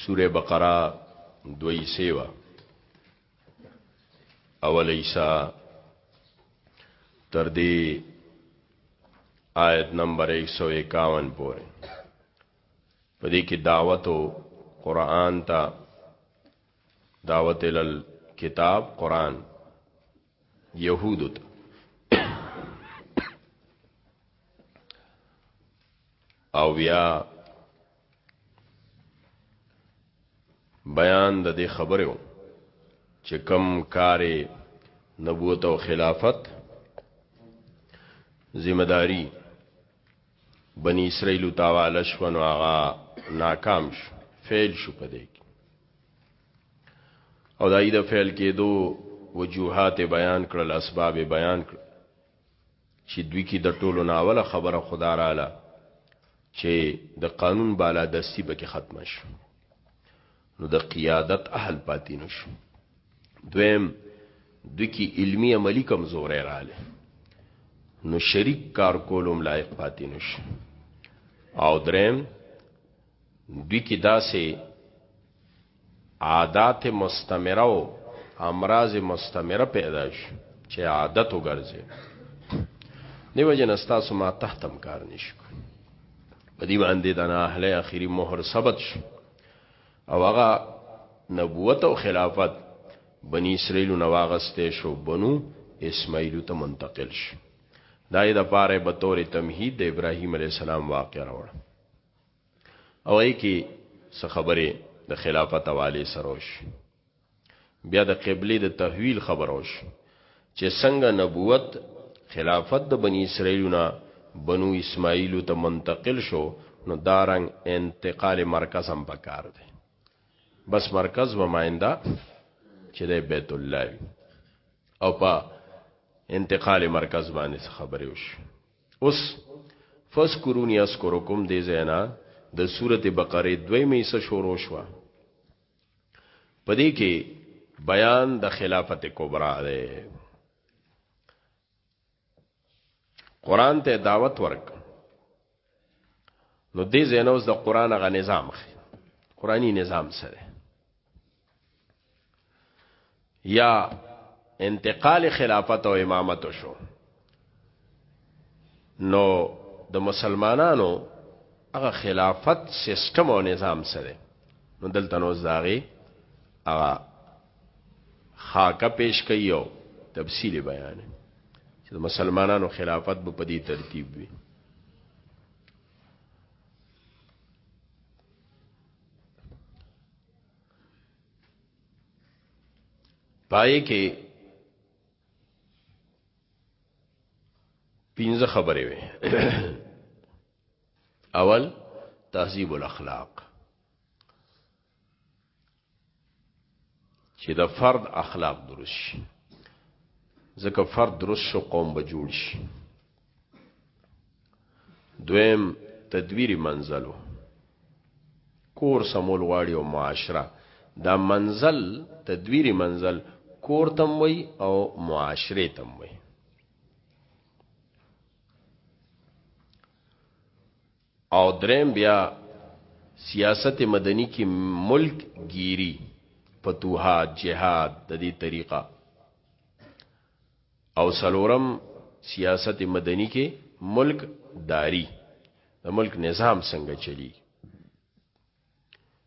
سوره بقره دوی سیوا اول ایسا تر دې آیت نمبر 151 پورې په دې کې دعوت او قران ته دعوت ال کتاب قران يهودو ته او بیا بیان د دې خبرو چې کم کارې نبوت او خلافت ذمہ داری بنی اسرائیل تعالی شونو هغه ناکام شو فیل شو پدې او دای د فعل کېدو وجوهات بیان کړل اسباب بیان کړل چې دوی کې د ټولو ناوله خبره خداراله چې د قانون بالا دستی به کې ختم شي نو د قیادت اهل پاتې نشو دویم دوی کې علمی عملی کمزورې رااله نو شریک کار کولم لایق پاتې نشو او دریم دوی کې داسې عادات مستمره او امراض مستمره پیدا شي چې عادت وګرځي دیو جن استاسو ما تحتم کار نشو په دې باندې د نه اهل اخیری مہر ثبت شو او هغه نبوت او خلافت بنی اسرائیل نو واغسته شو بنو اسماعیل ته منتقل شو دای د پاره به تور تمهید د ابراهیم علی السلام واقع راوړ او ای کی څه خبرې د خلافت حواله سره وش بیا د قبله د تحویل خبره وش چې څنګه نبوت خلافت د بنی اسرائیلونه بنو اسماعیل ته منتقل شو نو دارنګ انتقال مرکز هم پکار دی بس مرکز و ماینده چې د بیت الله او په انتقال مرکز باندې خبرې وشي اوس فذکرونی اذکرکم دې زینا د سورته بقره دویمه حصہ شروع شو پدې کې بیان د خلافت کبرا ده قران ته دعوت ورک نو دې زینوس د قران غ نظام خي قرآنی نظام سره یا انتقال خلافت او امامت شو نو د مسلمانانو هغه خلافت سیستم او نظام سره نو دلته نو زاغي هغه خاکه پیش کوي او تفصیل بیان چې مسلمانانو خلافت به په دې ترتیب وي پای کې پنځه خبرې وي اول تهذیب الاخلاق چې د فرد اخلاق درست شي ځکه فرد درست شو قوم به جوړ شي دویم تدویری منزلو کور سمول غواړي او معاشره دا منزل تدویری منزل کور تم وي او معاشره تم وي او دریم بیا سیاست مدنی کې ملک گیری فتوحات جهاد د دې طریقه او څلورم سیاست مدنی کې ملک داری د ملک نظام څنګه چلی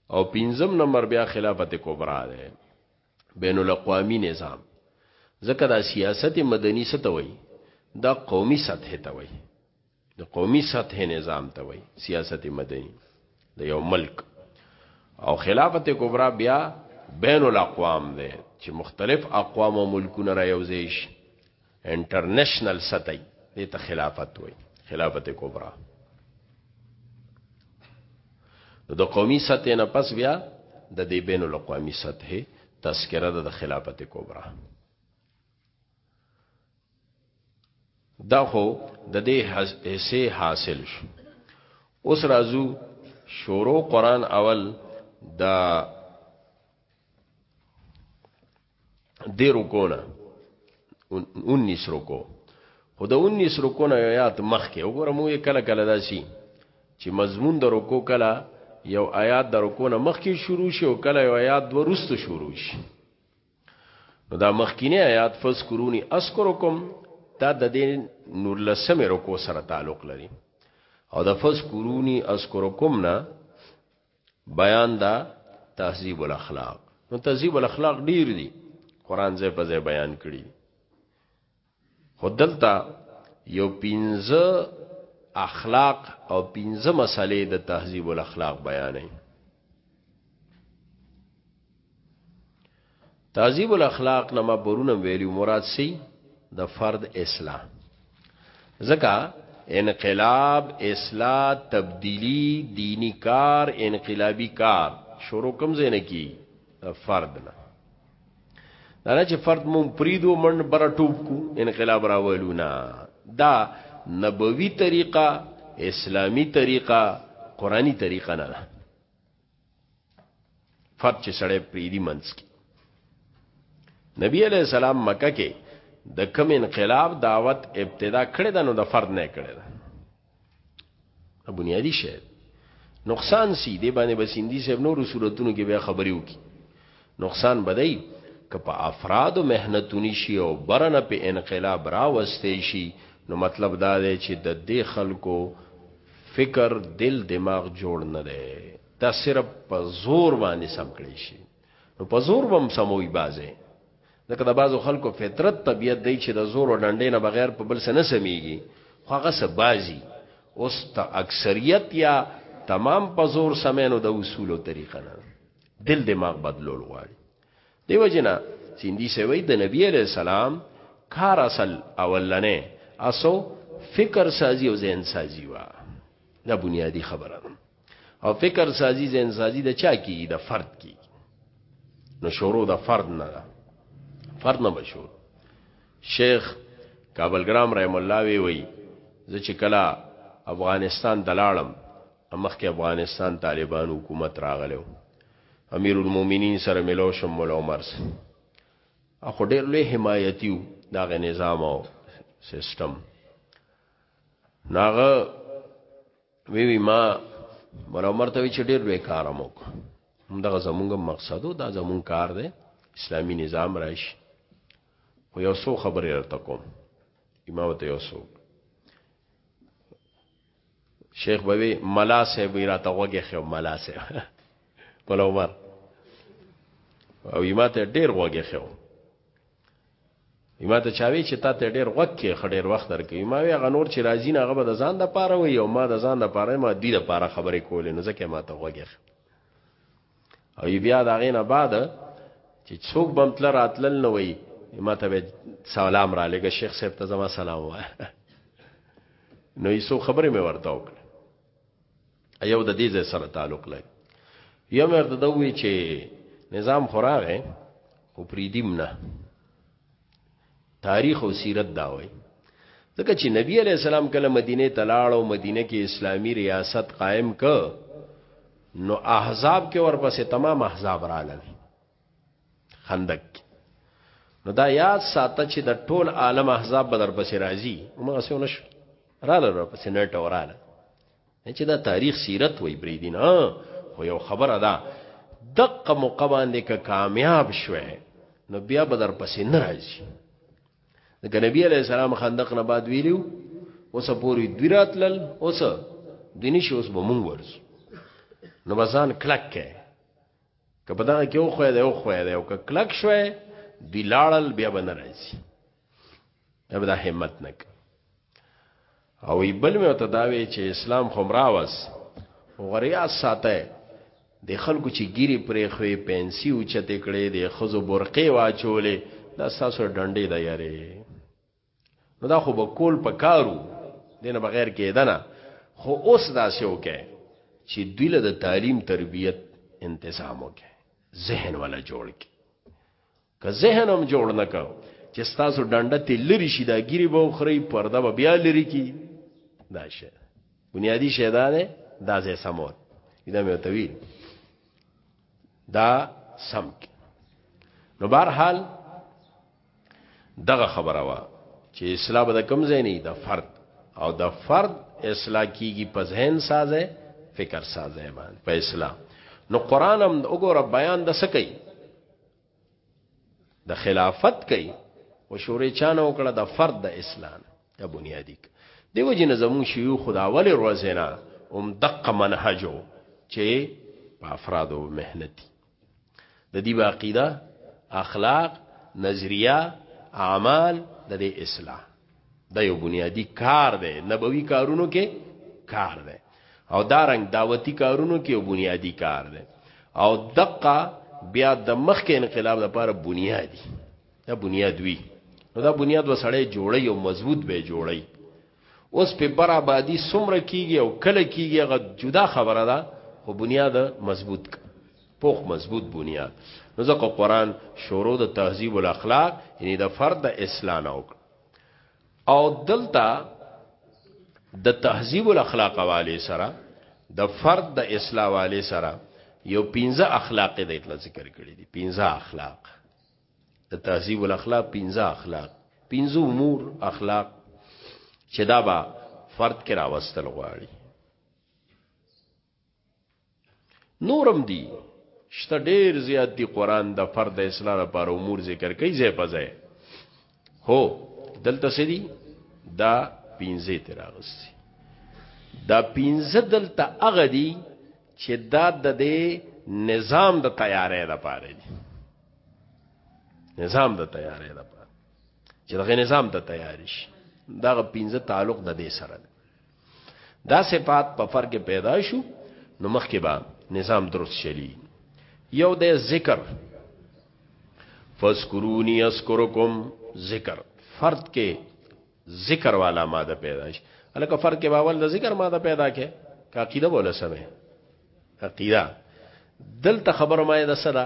او پنځم نمبر بیا خلافت کبرا ده بین الاقوامی نظام ځکه دا سیاست مدنی ستوي دا قومي سطح ته وي د قومي سطح نظام ته وایي سیاست مدني د یو ملک او خلافت کبرا بیا بین الاقوام دی چې مختلف اقوام او ملکونه را یوځای شي انټرنیشنل سطح دې ته خلافت وایي خلافت کبرا نو د قومي سطح نه پس بیا د دې بین الاقوامي سطح تذکره د خلافت کبرا دا خو د دې حصے حاصل شو اوس رازو شورو قران اول دا دې رکو نه 19 رکو خو د 19 رکو نه آیات مخ کې وګورم یو کله کله داسي چې مضمون د رکو کله یو آیات د رکو نه مخ کې شروع شي او کله یو آیات ورسته شروع شي نو دا مخکینه آیات فذکرونی اذکرکم دا د دې نور لسمه رکو سره تعلق لري او د فذکرونی اذکرکم نه بیان دا تهذیب الاخلاق نو تهذیب الاخلاق ډیر دي قران زې په زې بیان کړی خو دلته یو پنځه اخلاق او پنځه مسلې د تهذیب الاخلاق بیانې تهذیب الاخلاق نه ما پرونم ویلی مراد سی د فرد اصلاح زکا انقلاب اصلاح تبدیلی دینی کار انقلابی کار شروع کم زینه کی فرد نه دا چې فرد مون پریدو من بر ټوب کو انقلاب راولو نه دا نبوي طریقه اسلامی طریقه قرآنی طریقه نه ده فرد چې سړی پریدي منځ کې نبی علیہ السلام مکه کې د کم انقلاب دعوت ابتدا کړې ده نو د فرد نه کړې ده بنیادی شی نقصان سی دی باندې بسیندی صاحب نور صورتونو کې بیا خبرې وکي نقصان بدای که په افراد مهنتونی شي او برنه په انقلاب را وستې شي نو مطلب دا دی چې د دې خلکو فکر دل دماغ جوړ نه دی دا صرف په زور باندې سم کړی شي نو په زور بم سموي بازه ځکه د بازو خلکو فطرت طبيعت دی چې د زور او ډنډې نه بغیر په بل سره نه سميږي خو هغه سه بازي اوس ته اکثریت یا تمام په زور سمینو د اصول او طریقه نه دل دماغ بدلول غواړي دیو جنا سیندی سوی د نبی علیہ السلام کار اصل اولنې اسو فکر سازی او ذهن سازی وا دا بنیادی خبره ده او فکر سازی زین سازی د چا کی د فرد کی نو شروع د فرد نه ده فرد نه بشو شیخ کابل ګرام رحم الله وی وی زه چې کلا افغانستان دلاړم مخکې افغانستان طالبان حکومت راغلو امیر المؤمنین سره ملو شم مولا عمر اخو ډیر لوی حمایتیو داغه نظام او سیستم ناغه وی وی ما مولا عمر ته چې ډیر لوی کار مو همدغه زمونږ مقصدو دا زمونږ کار دی اسلامی نظام راشي خو یو څو خبرې ورته کوم امام ته یو څو شیخ بوي ملا صاحب راته وګه خو ملا صاحب مولا عمر او یما ته ډیر وګه خو وی ما ته چا وی چې تا ته ډېر غوږ کېښه ډېر وخت درکوي ما وی هغه نور چې راځي نه هغه به د ځان دپاره وي او ما د ځان دپاره ما دوی دپاره خبرې کولې نو ځکه یې ما ته غوږ ایښی او بیا د هغې نه بعد چې څوک به هم تله راتلل نه وایي ما ته به سلام را لېږه شیخ صاحب ته زما سلام وایه نو یې څو خبرې مې ورته وکړې ایو د دې ځای سره تعلق لري یو مې ورته دوی چې نظام خوراغه خو پریدیم نه تاریخ او سیرت دا وای ځکه چې نبی علی السلام کله مدینه ته لاړ او مدینه کې اسلامی ریاست قائم ک نو احزاب کې ورپسې تمام احزاب رااله خندق کې نو دا یاد ساته چې د ټول عالم احزاب بدر پسې راځي موږ سه ونش رااله را پسې نټ وراله چې دا تاریخ سیرت وای بریدین ها خو یو خبره ده دقه مقبان دې که کامیاب شوه نو بیا بدر پسې ناراضي د نبی علی السلام خندق نه بعد ویلو اوس پوری دراتل اوس دیني شوس به مونږ ورس نو بزان کلک کې که په دغه کې وخوې دی وخوې دی او که کلک شوې دی لاړل بیا به نه راځي دا به دا همت نه کوي او ای بل مې ته داوي چې اسلام خمراوس غریا ساته د خلکو چې ګيري پرې خوې پنسي او چته کړې د خزو برقې واچولې دا ساسو ډنډې د یاري نو دا خو به کول په کارو دینه بغیر کېدنه خو اوس دا سیو کې چې دوی له تعلیم تربیت انتظام وکړي ذهن ولا جوړ کړي که ذهن هم جوړ نه کړ چې تاسو ډنډه ته لری شي دا ګيري به خوري پرده به بیا لری کی دا شه بنیادی شه دا ده دا زه سمور دا مې تویل دا سم نو بهر حال دغه خبره وا چې اصلاح به د کم ځای نه د فرد او د فرد اصلاح کیږي په ذهن سازه فکر سازه باندې په اصلاح نو قران هم وګوره بیان د سکی د خلافت کوي او شورې چانه وکړه د فرد د اسلام د بنیادی دیو جن زمون شیو خدا ول روزینا هم دقه منهجو چې په افرادو مهنتي د دې باقیده اخلاق نظریه اعمال د دې اصلاح دا یو بنیادی کار دی نبوي کارونو کې کار دی او دارنګ دعوتی کارونو کې یو بنیادی کار دی او دقه بیا د مخکې انقلاب لپاره بنیادی دا بنیاد وی نو دا بنیاد وسړی جوړی او مضبوط به جوړی اوس په بر آبادی سمره کیږي او کله کیږي هغه جدا خبره ده خو بنیاد مضبوط کا پوخ مضبوط بنیاد نو ځکه قران شروع د تهذیب الاخلاق یعنی د فرد د اصلاح نه وک او دلته د تهذیب الاخلاق والے سره د فرد د اصلاح والے سره یو پنځه اخلاق د اطلاع ذکر کړی دي پنځه اخلاق د تهذیب الاخلاق پنځه اخلاق پنځه امور اخلاق چې دا به فرد کې راوستل غواړي نورم دی شته ډیر زیات دی قران د فرد اصلاح لپاره امور ذکر کوي زې پځه هو دلته سړي دا پینځه تراغستی دا پینځه دلته هغه دی چې دا د دې نظام د تیارې لپاره دی نظام د تیارې ده چې دغه نظام ته تیار شي دغه پنځه تعلق د دې سره ده دا صفات په فرق پیدا شو نو مخکې به نظام درست شلی یو د ذکر فذكروني اذكركم ذکر فرد کې ذکر والا ماده پیدا شي الکه فرق کې باول د ذکر ماده پیدا کې کا عقیده بوله سمه عقیده دلته خبر ما ده سره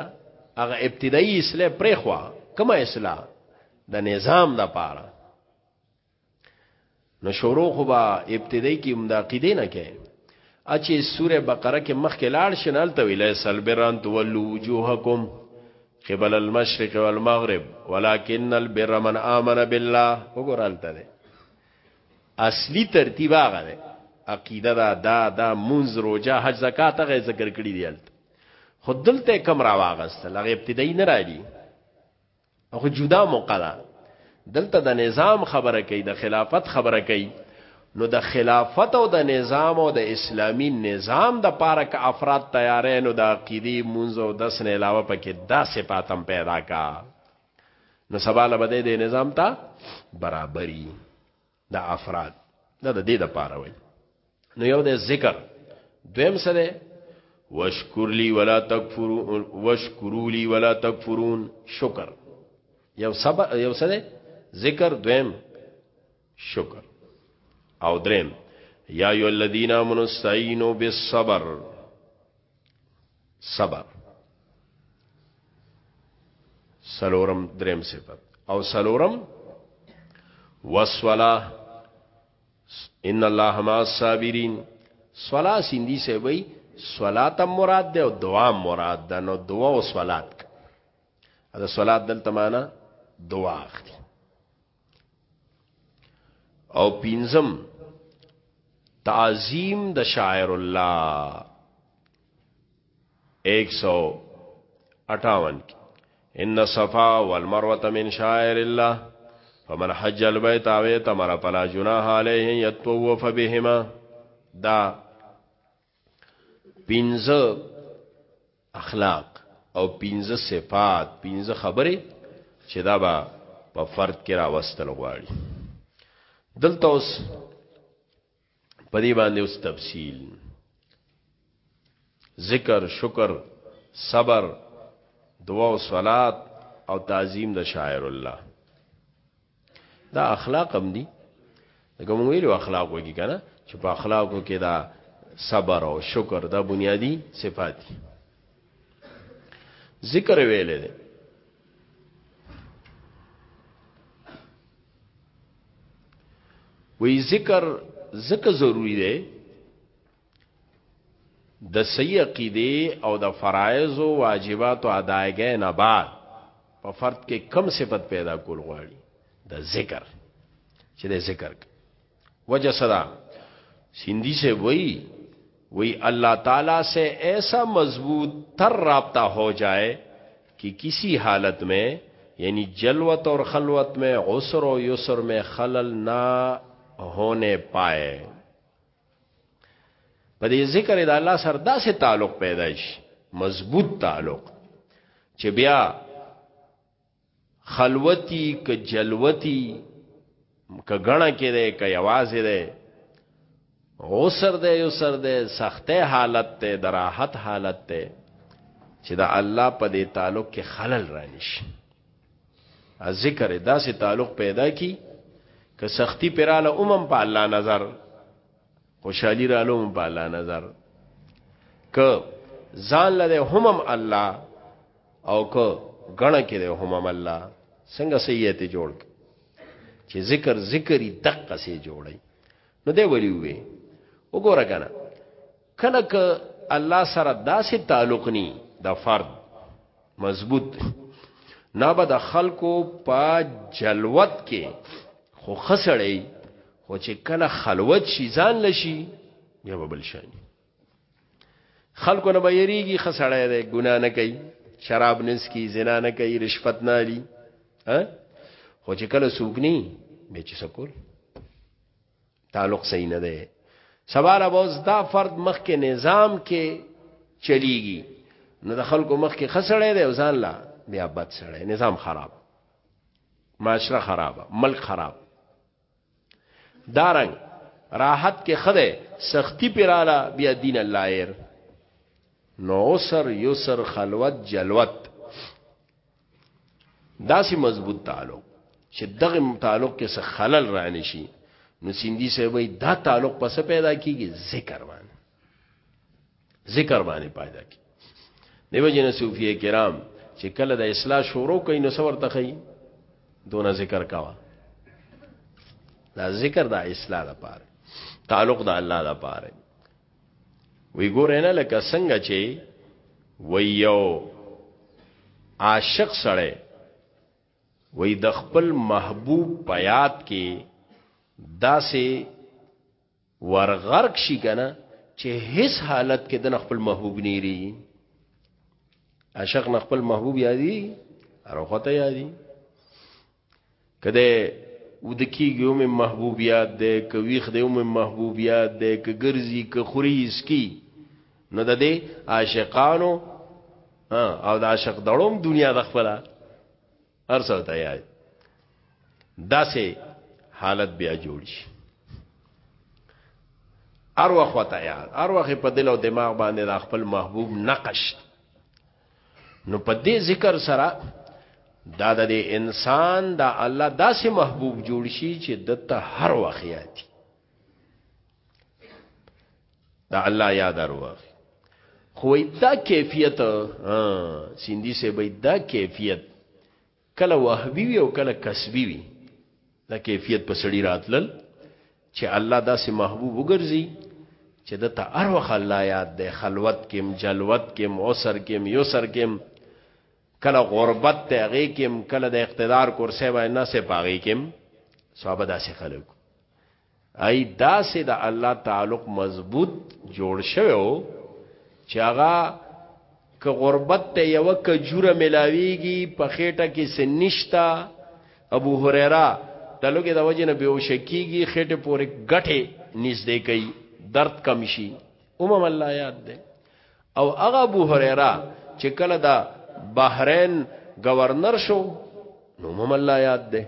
هغه ابتدایي اصلاح پرې خو کومه اصلاح د نظام د پاره نو شروع خو با ابتدایي کې مدا عقیده نه کې اچې سوره بقره کې مخ کې لاړ شنل ته ویلې سلبران تولو وجوهکم قبل المشرق والمغرب ولكن البر من آمن بالله وګور هلته دی اصلي ترتیب هغه دی عقیده دا دا دا منز روجا حج زکات هغه ذکر کړی دی هلته خود دلته کم را واغستل هغه ابتدایي نه راځي هغه جدا موقع ده دلته د نظام خبره کوي د خلافت خبره کوي نو د خلافت او د نظام او د اسلامی نظام د پاره ک افراد تیارې نو د عقیدی مونږ او دس نه علاوه پکې دا صفاتم پیدا کا نو سباله بده د نظام ته برابرۍ دا افراد دا د دې د پاره وي نو یو د ذکر دویم سره وشکر لی ولا تکفرون وشکرو لی ولا تکفرون شکر یو سبا یو سره ذکر دویم شکر او دریم یا ایو الذین آمنوا استعینوا بالصبر صبر سلورم دریم صفت او سلورم وسولا ان الله مع الصابرین صلا سیندی سے وی صلات مراد ده او دعا مراد ده نو دعا او صلات دا صلات دلته معنا دعا اخلي او پینزم تعظیم د شاعر الله 158 ان صفا والمروه من شاعر الله فمن حج البيت او تمر فلا جناح عليه يتطوف بهما دا پنځه اخلاق او پنځه صفات پنځه خبره چې دا به په فرد کې راوستل غواړي دلته اوس په دې باندې اوس تفصیل ذکر شکر صبر دعا او صلات او تعظیم د شاعر الله دا اخلاق هم دي لکه موږ ویلو اخلاق وږي کنه چې په اخلاقو کې دا صبر او شکر دا بنیادی صفات دي ذکر ویلې ده وی ذکر ذکر ضروری ده د صحیح عقیدې او د فرایض او واجباتو ادايګۍ نه بعد په فرد کې کم صفت پیدا کول غواړي د ذکر چې د ذکر وجه صدا سیندی سے وہی وہی اللہ تعالی سے ایسا مضبوط تر رابطہ ہو جائے کہ کسی حالت میں یعنی جلوت اور خلوت میں عسر و یسر میں خلل نہ ہونے پائے په دې ذکر د الله سره داسې تعلق پیدا شي مضبوط تعلق چې بیا خلوتی ک جلوتی ک غنا کې ده ک یوازې ده اوسر ده یو سر ده سخته حالت ته دراحت حالت ته چې دا الله په دې تعلق کې خلل رانیش ذکر داسې تعلق پیدا کی که سختی پراله اومم په الله نظر خوشحالی راله اومم په الله نظر که ځان لده همم الله او که غنه کې ده همم الله څنګه سیئته جوړ چې ذکر ذکری دقه سي جوړي نو دی ویلی وي وګوره کنه کله که الله سره داسې تعلق ني د فرد مضبوط نه به د خلکو په جلوت کې خو خسړی خو چې کله خلوت شي ځان لشي بیا به بل شي خلکو نه به یریږي خسړی دی ګنا نه کوي شراب نس کی زنا نه کوي رشوت نه لري ها خو چې کله سوګني به چې سکول تعلق صحیح نه دی سبا را بوز دا فرد مخ کې نظام کې چلیږي نو د خلکو مخ کې خسړې دی او ځان لا بیا بد سړې نظام خراب معاشره خراب ملک خراب دارنګ راحت کې خده سختی پیراله بیا دین الله ير نو سر یسر خلوت جلوت داسې مضبوط تعلق چې دغه تعلق کې څه خلل رانی شي نو سیندی صاحب دا تعلق پس پیدا کیږي ذکر باندې ذکر باندې پیدا کی دیو جن صوفیه کرام چې کله د اصلاح شروع کین نو صبر تخی دون ذکر کوا دا ذکر دا اصلاح لپاره تعلق دا الله لپاره وی ګوره نه لکه څنګه چې وی یو عاشق سره وی د خپل محبوب پیات کې داسې ورغرق شي کنه چې هیڅ حالت کې د خپل محبوب نیری عاشق نه خپل محبوب یادی اروخته یادی کده ود کیږي هم محبوبیات ده که ویخ ده هم محبوبیات ده که ګرځي که خوري اسکی نو د دې عاشقانو او د عاشق دړوم دنیا د خپل ارسو ته یاد داسې حالت بیا جوړ شي اروخ وته یاد اروخ په دل او دماغ باندې د خپل محبوب نقش نو په دې ذکر سره دا د انسان دا الله داسې محبوب جوړ شي چې دته هر وخت یادي دا الله یاد اروخ خو دا کیفیت سیندی سے به دا کیفیت کله وهبي وي او کله کسبي وي دا کیفیت په سړی راتلل چې الله داسې محبوب وګرځي چې د ته هر وخت الله یاد دی خلوت کې جلوت کې اوسر کې یوسر کې کله غربت ته هغه کې کله د اقتدار کرسي باندې نه سه پاغي کې صحابه داسې خلکو ای داسې د الله تعلق مضبوط جوړ شوی و چې هغه که غربت ته یو کجوره ملاویږي په خېټه کې سنشتا ابو هريره تلګه د وجنه بهوشکیږي خېټه پورې غټه نږدې کوي درد کم شي امم الله یاد ده او هغه ابو هريره چې کله دا بحرین گورنر شو نو امم الله یاد ده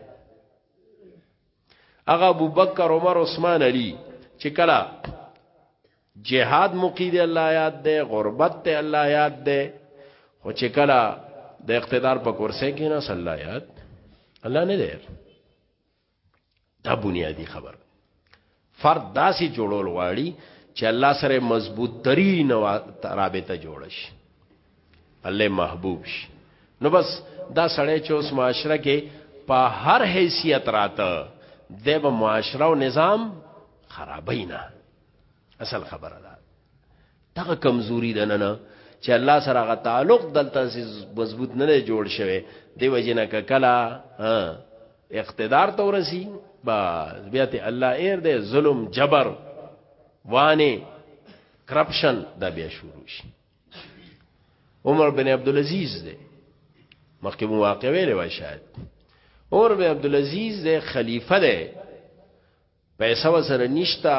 هغه ابو بکر عمر عثمان علی چې کلا جهاد مقید الله یاد ده غربت ته الله یاد ده خو چې کلا د اقتدار په کرسي کې نه صلی یاد الله نه ده دا بنیادی خبر فرد داسې جوړول غواړي چې الله سره مضبوط ترين رابطه جوړ شي الله محبوب شي نو بس دا سړی چې اوس معاشره کې په هر حیثیت راته د به معاشره او نظام خرابې نه اصل خبره ده دغه کمزوري ده نه نه چې الله سره غ تعلق دلته مضبوط نه جوړ شوی دی وجنه کلا اقتدار ته ورسی با بیا ته الله ایر دې ظلم جبر وانه کرپشن دا بیا شروع شي عمر بن عبد العزيز دی مخکې مو واقع ویلې وای شاید عمر بن عبد العزيز دی خلیفہ دی پیسې وسره نشتا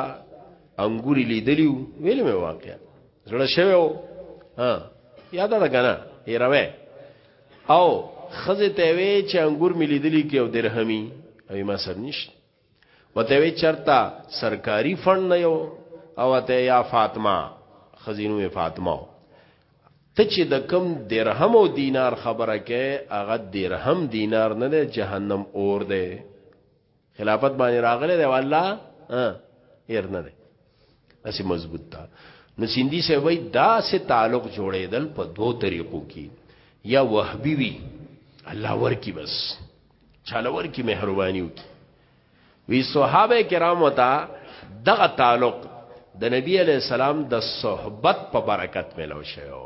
انګوري لیدلیو ویلې مې واقع زړه شوو ها یاد ده کنه هیروي او خزه ته وی چې انګور مې لیدلی کې او درهمي او ما سر نشته وته وی چرتا سرکاري فند نه یو او ته یا فاطمه خزینو فاطمه ته چې د کم درهم او دینار خبره کې هغه درهم دینار نه ده جهنم اور ده خلافت باندې راغله ده والله ایر نه ده اسی مضبوط تا نو سیندی سے وای دا سے تعلق جوړېدل په دوو طریقو کې یا وهبي وی الله ورکی بس چالور کی مهرباني وکي وی صحابه کرامو ته دغه تعلق د نبی علی السلام د صحبت په برکت ملو شو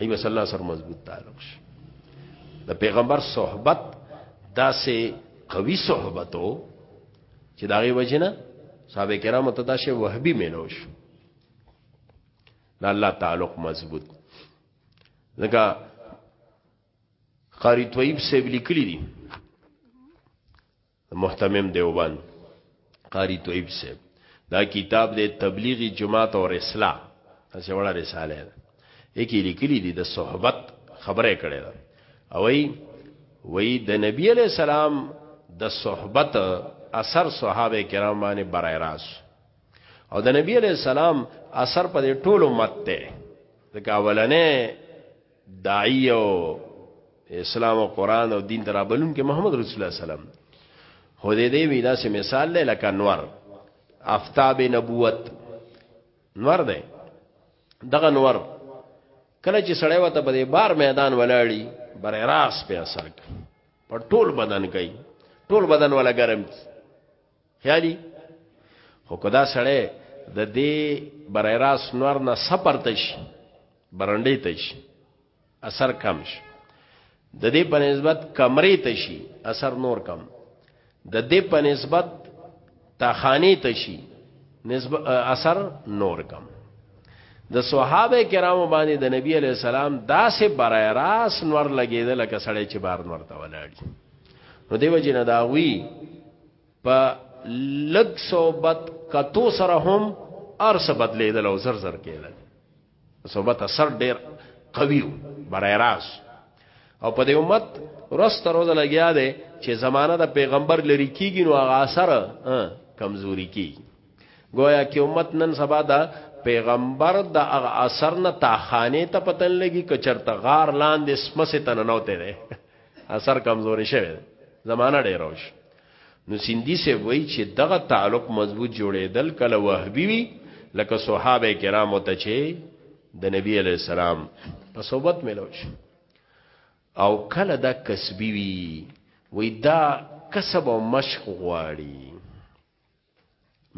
ایو صلی الله سره مضبوط تعلق شو د پیغمبر صحبت داسې قوي صحبتو چې داغه وجنه صحابه کرامو ته داسې وهبي ملو شو د الله تعلق مضبوط ځکه قاری طیب صاحب لیکلی دي محتمم دیوبند قاری طیب صاحب دا کتاب د تبلیغی جماعت اور اصلاح اسه وړه رساله ده یکی لیکلی دي د صحبت خبره کړي ده او وی وی د نبی علی سلام د صحبت اثر صحابه کرام باندې برای راس او د نبی علی سلام اثر په ټولو مت ته ځکه اولنې داعی او اسلام او قران او دین درابلون کې محمد رسول الله سلام خو دې دې وینا سه مثال له لکه نور افتاب نبوت نور دی دغه نور کله چې سړی وته په بار میدان ولاړی بر راس په اثر په ټول بدن کوي ټول بدن ولا ګرم کی خیالي خو کدا سړی د دې برای راس نور نه سپر تش برنډې تش اثر کم شي د دې په نسبت کمرې تشي اثر نور کم د دې په نسبت تاخانی تشي نسبت اثر نور کم د صحابه کرامو باندې د نبی علی السلام داسې برای راس نور لګیدل لکه سړی چې بار نور ته ولاړ نو دیو جن داوی په لګ صحبت کتو سره هم ارس بدلیدل او زر زر کېدل صحبت اثر ډیر قوي و برای راز او په دې امت ورځ تر ورځې لګیا دی چې زمانہ د پیغمبر لري کیږي نو هغه اثر کمزوري کیږي گویا کې امت نن سبا دا پیغمبر د هغه اثر نه تاخانه ته پتن لګي کچرته غار لاندې سمسه تننوته ده اثر کمزوري شوی زمانہ ډیر روش نو سیندی سے وای چې دغه تعلق مضبوط جوړېدل کله وهبي وی لکه صحابه کرامو ته چې د نبی علی السلام په صحبت ملوش او کله دا کسبی وی وی دا کسب او مشق غواړي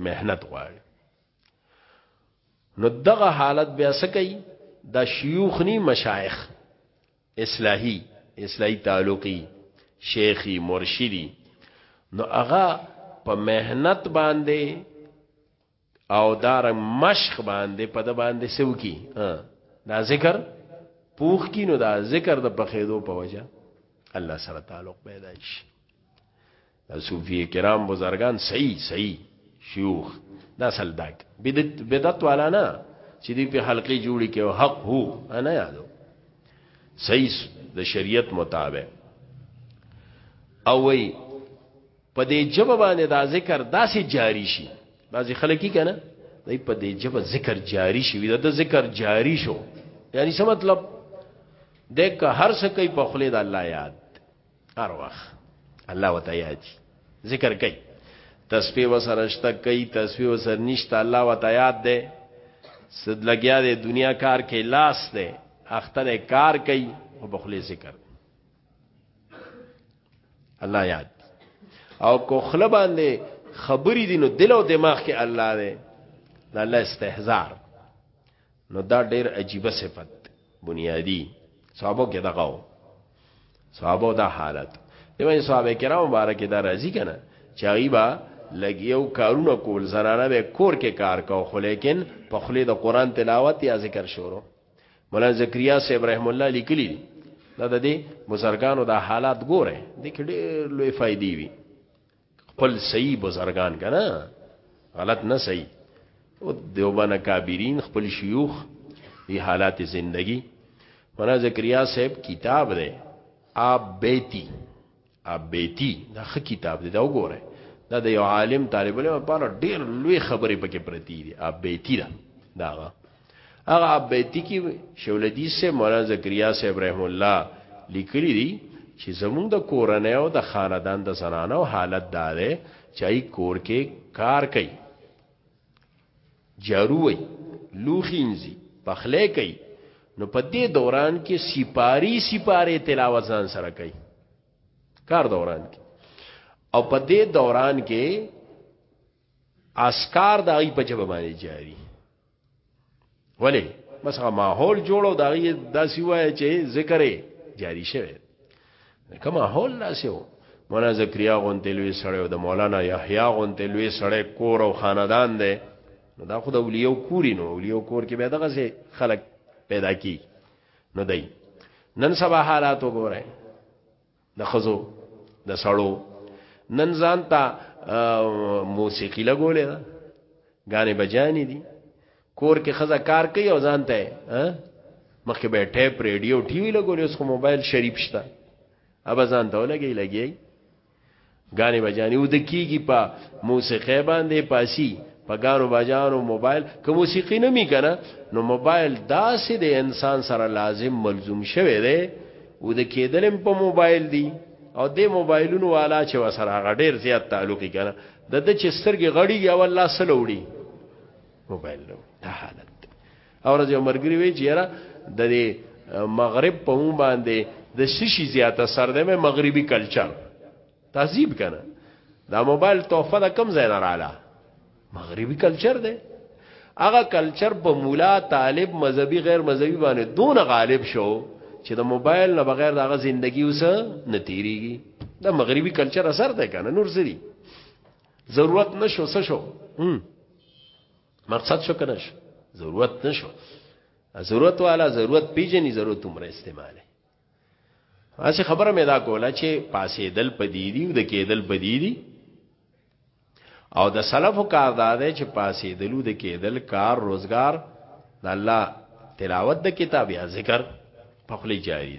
مهنت غواړي نو دغه حالت بیا سکی دا شیوخ نی مشایخ اصلاحی اصلاحی تعلقی شیخی مرشدی نو هغه په مهنت باندې او دار مشق باندې په د باندې سو کی دا ذکر پوخ کی نو دا ذکر د پخېدو په وجه الله سره تعلق پیدا شي دا صوفی کرام بزرگان صحیح صحیح شیوخ دا اصل دا بدعت بدعت والا نه چې دی په حلقې جوړی کې او حق هو انا یادو صحیح د شریعت مطابق او وی په دې جبه باندې دا ذکر داسې جاری شي بعضی خلک یې کنه دای په دې جبه ذکر جاری شي دا د ذکر جاری شو یعنی څه مطلب دک هر څه کوي په خله د الله یاد هر وخت الله وته یاد ذکر کوي تسبیح وسره شته کوي تسبیح وسره نشته الله وته یاد ده صد لګیا ده دنیا کار کې لاس ده اختنه کار کوي او بخلی ذکر الله یاد او کو خله باندې خبرې دي نو دل او دماغ کې الله ده د الله استهزار نو دا ډیر عجیب صفت بنیادی صحابه کې دغه و صحابه دا حالت دی باندې صحابه کرام مبارک دا راضی کنه چې غیبا لګ یو کارونه کول زنانه به کور کې کار کاو خو لیکن په خله د قران تلاوت یا ذکر شروع مولانا زکریا سی ابراهیم الله لیکلی دی دا د دې بزرګانو د حالات ګوره د کډې لوی فائدې وي خپل صحیح بزرگان کنه غلط نه صحیح او دیوبانه کابرین خپل شیوخ دی حالات زندگی مولانا زکریا صاحب کتاب دی آپ بیتی آپ بیتی دا خ کتاب دی دا وګوره دا د یو عالم طالب علم لپاره ډیر لوی خبرې پکې پرتی دي آپ بیتی دا دا هغه ابیتی کې شولدی سے مولانا زکریا صاحب رحم الله لیکلی دی چې زمونږ د کورنۍ او د خاندان د زنانو حالت دا دی چې ای کور کې کار کوي جارو وي لوخینځي پخلې کوي نو په دې دوران کې سپاری سپاره تلاوت ځان سره کوي کار دوران کې او په دې دوران کې اسکار دای په جواب باندې جاری ولی بس هغه ماحول جوړو دا غي داسي وای چې ذکر جاری شوه کما هول داسي وو مولانا زکریا غون تلوي سړیو د مولانا یحیی غون تلوي سړی کور او خاندان دی نو دا خود اولیو کوری نو اولیو کور کې به دغه سي خلق پیدا کی نو دی نن سبا حالات وګورئ د خزو د سړو نن ځان ته موسیقي لګولې ده غانې بجانی دي کور کې خزه کار کوي او ځان ته مخکې به ټیپ ریډیو ټي وي لګولې اوس خو موبایل شریف شته اب ځان ته لګي لګي غانې بجانې و د کیږي په موسیقي باندې پاسي په غانو بجانو موبایل که موسیقي نه می کنه نو موبایل داسې د انسان سره لازم ملزوم شوی دی و د کېدلم په موبایل دی او د موبایلونو والا چې وسره غډیر زیات تعلقي کنه د د چې سترګې غړي او الله سلوړي موبایل نو دا حالت او ورځ یو مرګري وی چې را د مغرب په مون باندې د سشي زیات اثر دی مې مغربي کلچر تهذیب کنه دا موبایل تحفه د کم ځای نه رااله مغربي کلچر دی هغه کلچر په مولا طالب مذهبي غیر مذهبي باندې دون غالب شو چې د موبایل نه بغیر دغه ژوندۍ اوس نه تیریږي دا مغربي کلچر اثر دی کنه نور زری ضرورت نشو څه شو مقصد شو کنه شو ضرورت نشو ضرورت والا ضرورت پیجنې ضرورت عمر استعماله اسی خبره مې دا کوله چې پاسې دل پدیدی او د کېدل پدیدی او د سلفو کار دا دی چې پاسې دلو د کېدل کار روزګار د الله تلاوت د کتاب یا ذکر په خلی جاری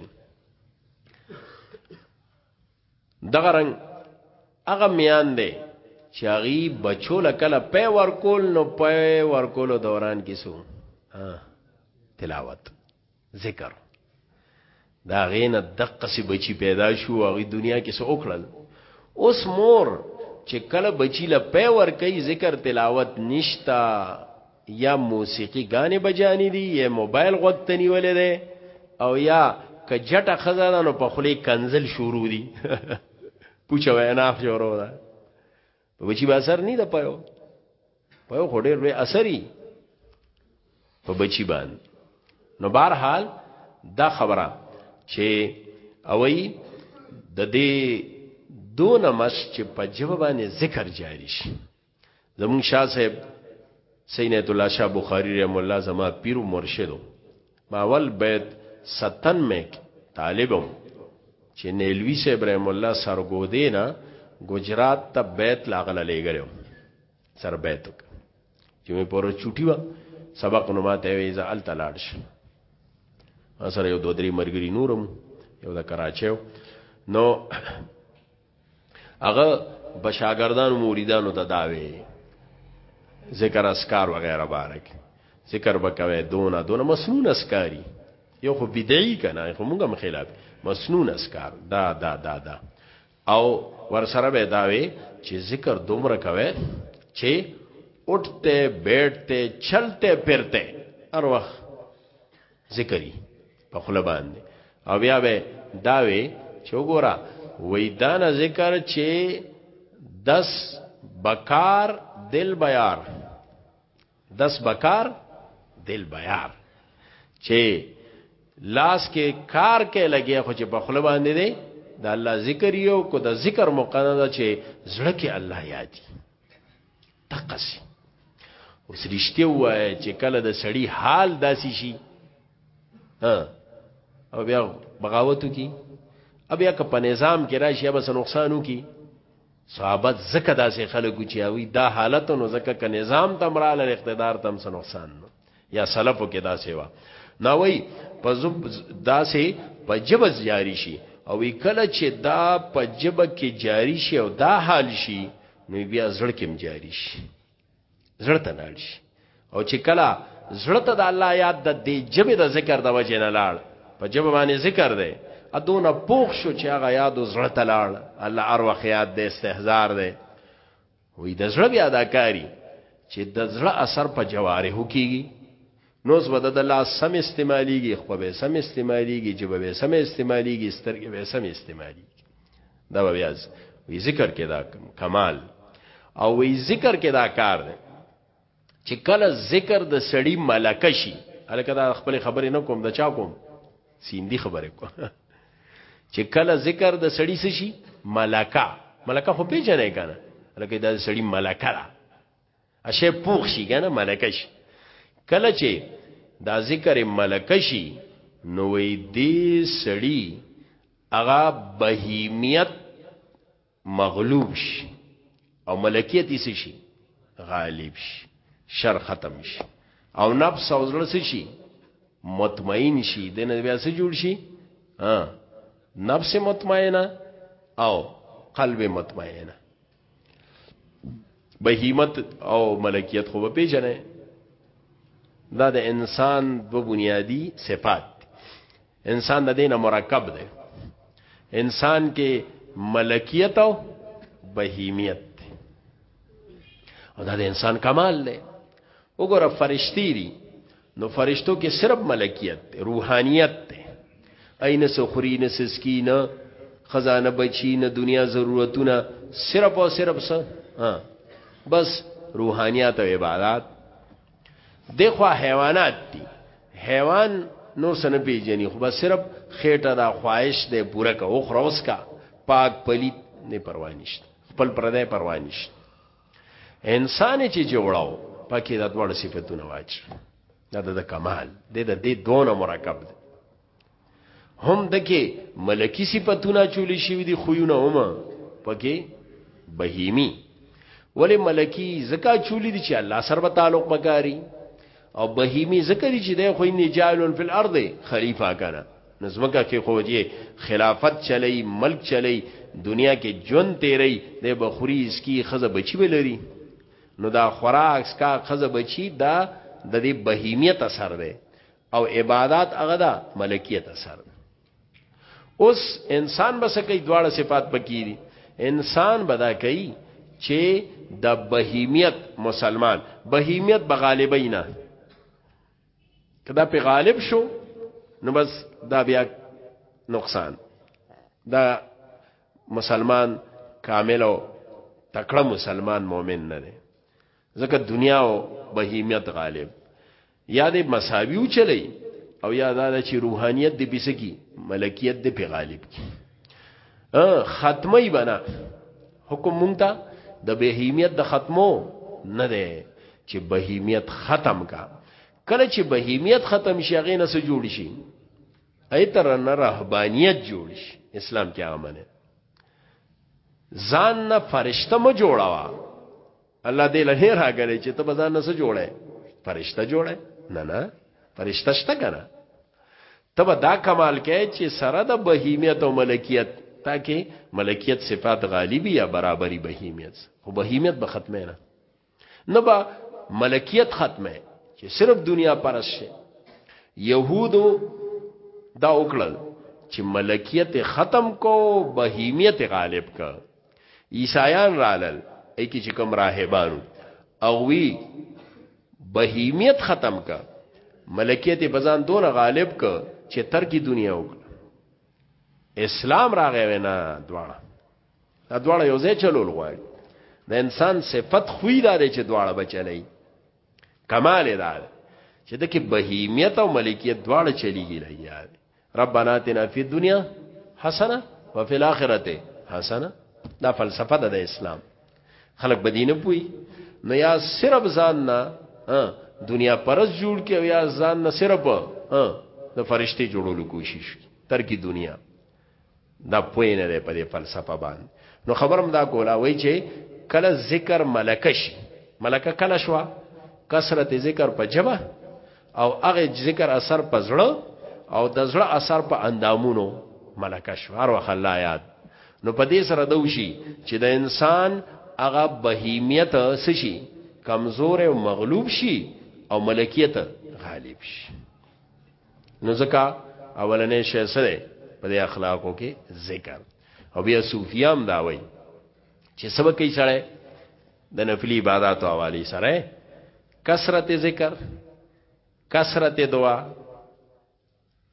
دغه رنګ هغه میان دی چې هغه بچو لکله پې ورکول نو پې ورکولو دوران کې سو تلاوت ذکر دا غینه دقه سی بچی پیدا شو هغه دنیا کې سو وکړل اوس مور چې کله بچی له پې ور کوي ذکر تلاوت نشتا یا موسیقی ګانې بجانی دی یا موبایل غوږ ته نیولې دی او یا که جټه خزه ده نو په خلی کنزل شروع دی پوچا وینا شروع ده وچی به اثر نه ده پيو پيو خو ډېر لوی اثري په بچی باندې نو بهر حال دا خبره چې اوئی د دې دون مس چې په جواب باندې ذکر جاری شي زمون شاه صاحب سینه الله شاه بخاری رحم الله زما پیر او مرشدو ما اول بیت 97 مې طالبم چې نیلوی صاحب ابراهیم الله سرګودې نه گجرات ته بیت لاغله لګلو سر بیت چې مې پوره چټي و سبق نو ماته وی ز ال تلاړ شي سره یو دوه درې مرګري نورم یو د کراچیو نو هغه بشاګردان موریدانو ته داوي ذکر اسکار وغیرہ بارک ذکر وکوي دونه دونه مسنون اسکاری یو خو بدعي کنه خو موږ هم خلاف مسنون اسکار دا دا دا دا او ورسره به داوي چې ذکر دومره کوي چې اٹھتے بیٹھتے چلتے پھرتے هر وخت ذکرې په خله باندې او بیا به داوي چې وګوره وې دا نه ذکر چې دس بکار دل بیار دس بکار دل بیار چې لاس کې کار کې لګي خو چې په خله باندې دی د الله ذکر یو کو د ذکر مقدمه چې زړه کې الله یادي تقسی اوس رښتیا وای چې کله د سړی حال داسي شي ها او بیا بغاوتو کی بیا که په نظام کې راشي بس نقصانو کی صحابت زکه داسې خلکو چې اوی دا حالت نو زکه ک نظام تمراله اقتدار تم سن نقصان نو یا سلفو کې دا سیوا نو وی په زب داسې په جبز جاری شي او کله چې دا په جبه کې جاری شي او دا حال شي نو بیا زړه کې جاری شي زړه ته لاړ شي او چې کله زړه ته د الله یاد د دې جبه د ذکر د وجه نه لاړ په جبه باندې ذکر دی ادونه پوښ شو چې هغه یاد زړه ته لاړ الله ار وخت یاد د استهزار دی وی د زړه بیا دا کاری چې د زړه اثر په جوارحو کیږي نو اوس به د لاس سم استعمالیږي خو به سم استعمالیږي چې به سم استعمالیږي سترګې به سم استعمالیږي دا به بیا وی ذکر کې دا کمال او وی ذکر کې دا کار دی چې کله ذکر د سړی ملکه شي الکه دا خپل خبرې نه کوم د چا کوم سیندی خبرې کوم چې کله ذکر د سړی څه شي ملکه ملکه خو پیژنې کنه الکه دا سړی ملکه را اشه پوښ شي کنه ملکه شي کله چې دا ذکر ملکه شي نو وی دې سړی هغه بهیمیت مغلوب شي او ملکیت یې شي غالب شي شر ختم شي او نفس او زړه شي مطمئن شي د نه بیا څه جوړ شي ها نفس مطمئنه او قلب مطمئنه بهیمت او ملکیت خو به پیژنې دا د انسان دو بنیادی صفات انسان د دینه مرکب دی انسان کې ملکیت او بهیمیت دی او دا د انسان کمال دی وګوره فرشتي دي نو فرشتو کې صرف ملکیت دی روحانیت دی اين سخري نه سسکی نه خزانه بچی نه دنیا ضرورتونه صرف او صرف څه بس روحانیت او عبادت دغه حیوانات دي حیوان نور سن پیجنې خو بس صرف خېټه دا خواهش دې پوره کا او خروس کا پاک پلیت نه پروا نشته خپل پردې پروا نشته انسان چې جوړاو پکې د دوړ صفاتونه واچ دا د کمال د دې دونه مرکب دی هم دکې ملکی صفاتونه چولی شوی دي خوونه هم پکې بهیمی ولی ملکی زکا چولی دي چې الله سره به تعلق بګاری او بهیمی زکه دي چې د خو نه جاهلون فی الارض خلیفہ کنه نظمکه کې خو وجه خلافت چلی ملک چلی دنیا کې جون تیری د بخوری اس کی خزه بچی ولري نو دا خوراک سکا خزه بچی دا د دې بهیمیت اثر دی او عبادت هغه دا ملکیت اثر اوس انسان بس کوي دواړه صفات پکې دي انسان بدا کوي چې د بهیمیت مسلمان بهیمیت بغالبینا کدا په غالب شو نو بس دا بیا نقصان دا مسلمان کامل او تکړه مسلمان مؤمن نه دی ځکه دنیا او بهیمیت غالب یا دې مساویو چلی او یا دا چې روحانیت دې بسکی ملکیت دې په غالب کی ختمي بنا حکم مونږ ته د بهیمیت د ختمو نه دی چې بهیمیت ختم کا کله چې بهیمیت ختم شي هغه نه سره جوړ شي ایتر نه رهبانیت جوړ شي اسلام کې امنه ځان نه فرشته مو جوړاوه الله دې له هر هغه چې ته بزان نه څه جوړه فرشته جوړه نه نه فرشته شته کنه تب دا کمال کې چې سره د بهیمیت او ملکیت تاکي ملکیت صفات غالبی یا برابری بهیمیت خو بهیمیت به ختمه نه نه با ملکیت ختمه چې صرف دنیا پرس شي يهودو دا وکړل چې ملکیت ختم کو بهیمیت غالب کا عیسایان رالل ای کی چې کوم راهبانو او وی بهیمیت ختم کا ملکیت بزان دون غالب ک چې ترکی دنیا وک اسلام راغی وینا دواړه دا دواړه یو ځای چلول غواړي د انسان صفت خوې دا دی چې دواړه بچلای کمال دا دی چې دکې بهیمیت او ملکیت دواړه چلیږي لګیا ربنا تنا فی الدنیا حسنه وفي الاخرته حسنه دا فلسفه ده د اسلام خلق بدینه پوي نو یا صرف ځان نه دنیا پرز جوړ کې او یا ځان نه صرف د فرشتي جوړولو کوشش تر کی دنیا دا پوی نه دی په دې فلسفه باندې نو خبرم دا کولا وای چې کله ذکر ملکه شي ملکه کله شو کثرت ذکر په جبه او هغه ذکر اثر په زړه او د زړه اثر په اندامونو ملکه شو هر وخت الله یاد نو په دې سره دوشي چې د انسان هغه بهیمیت سشي کمزور او مغلوب شي او ملکیت غالب شي نو ځکه اولنې شې سره په دې اخلاقو کې ذکر او بیا صوفیام دا وای چې سبا کې سره د نفلی عبادت او حوالی سره کثرت ذکر کثرت دعا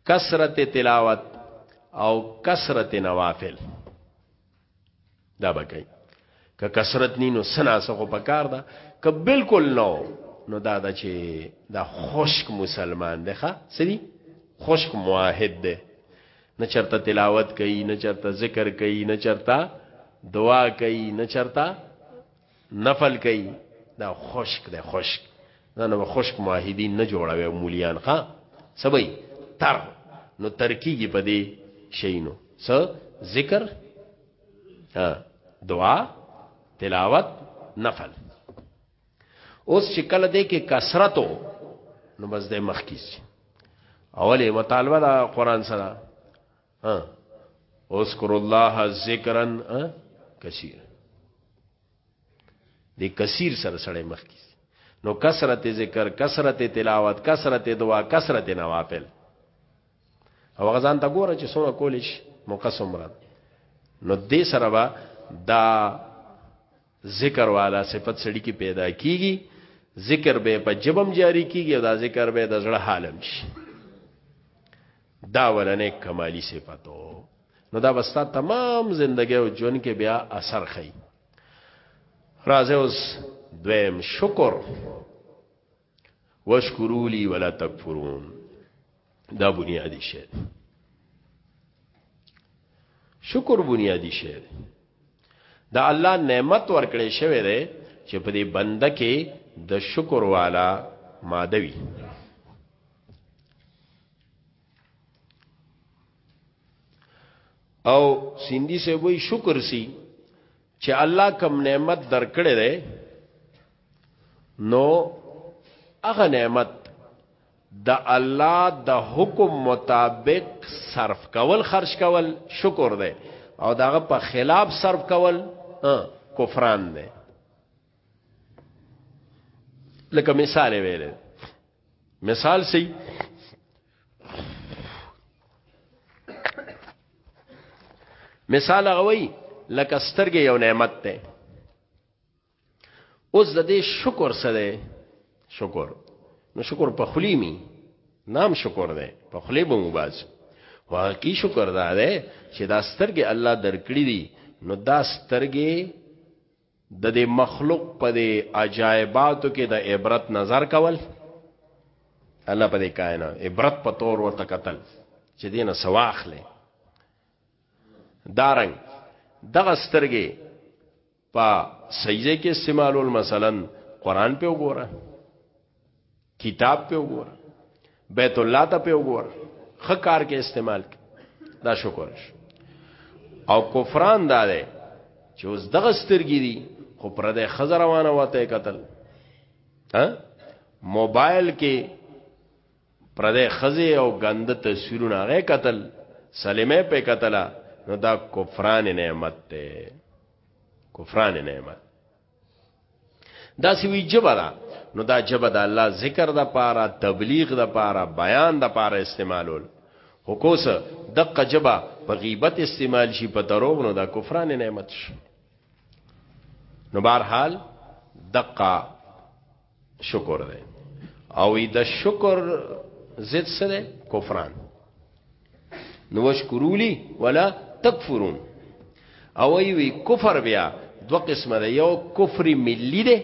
کثرت تلاوت او کثرت نوافل دا بکای که کثرت نینو سنا سخو پکار دا که بالکل نو نو دا دا چې دا خشک مسلمان دی ښا سړي خشک موحد دی نه چرته تلاوت کوي نه چرته ذکر کوي نه چرته دعا کوي نه چرته نفل کوي دا خشک ده خشک نه نو خشک موحدین نه جوړوي مولیان ښا سبي تر نو ترکیږي په دې شینو س ذکر دعا تلاوت نفل اوس چې کله دې کې کثرت نو بس دې مخ کیږي اولې مطالبه دا قران سره ها اذکر الله ذکرا کثیر دی کثیر سره سره مخ کی نو کثرت ذکر کثرت تلاوت کثرت دعا کثرت نوافل او غزان ته ګوره چې څومره کولیش مقسم را نو دې سره با دا ذکر والا صفت سړی کی پیدا کیږي ذکر به په جبم جاری کیږي دا ذکر به د زړه حالم شي دا ولنې کمالی صفاتو نو دا بستا تمام زندگی او جون کې بیا اثر خي راځه اوس دویم شکر واشکرو لی ولا تکفرون دا بنیادی شی شکر بنیادی شی دا الله نعمت ورکړې شوی دی چې په دې بنده کې د شکر والا مادوي او سیندی سے وای شکر سی چې الله کم نعمت درکړې ده نو هغه نعمت د الله د حکم مطابق صرف کول خرج کول شکر ده او داغه په خلاف صرف کول کفران ده لکه مثال ویل مثال سی مثال غوي لکه سترګې یو نعمت ده اوس د دې شکر سره شکر نو شکر په خلی می نام شکر ده په خلی به مباز واقعي شکر ده چې دا سترګې الله درکړي دي نو دا سترګې د دې مخلوق په دې عجایباتو کې د عبرت نظر کول الله په دې کائنات عبرت په تور ورته قتل چې دینه سواخلې دارنګ دغه سترګې په سجده کې استعمالول مثلا قران په وګوره کتاب په وګور بیت الله ته په وګور خکار کې استعمال کی. دا شکر شو او کفران دا ده چې اوس دغه سترګې دي خو پر د خزر روانه وته قتل ها موبایل کې پر د خزه او غند تصویرونه هغه قتل سلیمه په قتل نو دا کفران نعمت ده کفران نعمت دا سی وی جبه دا نو دا جبه د الله ذکر د پاره تبلیغ د پاره بیان د پاره استعمالول خو کوس دقه جبه په غیبت استعمال شي په دروغ نو دا کفران نعمت شي نو بهر حال دقه شکر ده او د شکر ضد سره کفران نو وشکرولی ولا تکفرون او وی کفر بیا دو قسمه ده یو کفر ملی ده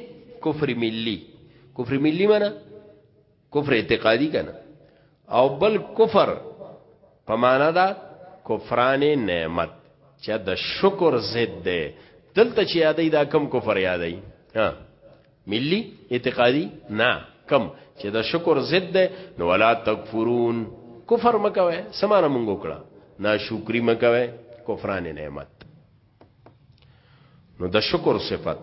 کفر ملی کفر ملی معنی کفر اعتقادی کنه او بل کفر په معنا دا کفران نعمت چې د شکر ضد ده دلته چې یادې دا کم کفر یادې ها ملی اعتقادی نه کم چې د شکر ضد ده نو ولا تکفرون کفر مکوي سمانه مونږ وکړه ناشکری مکوي کفران نعمت نو د شکر صفت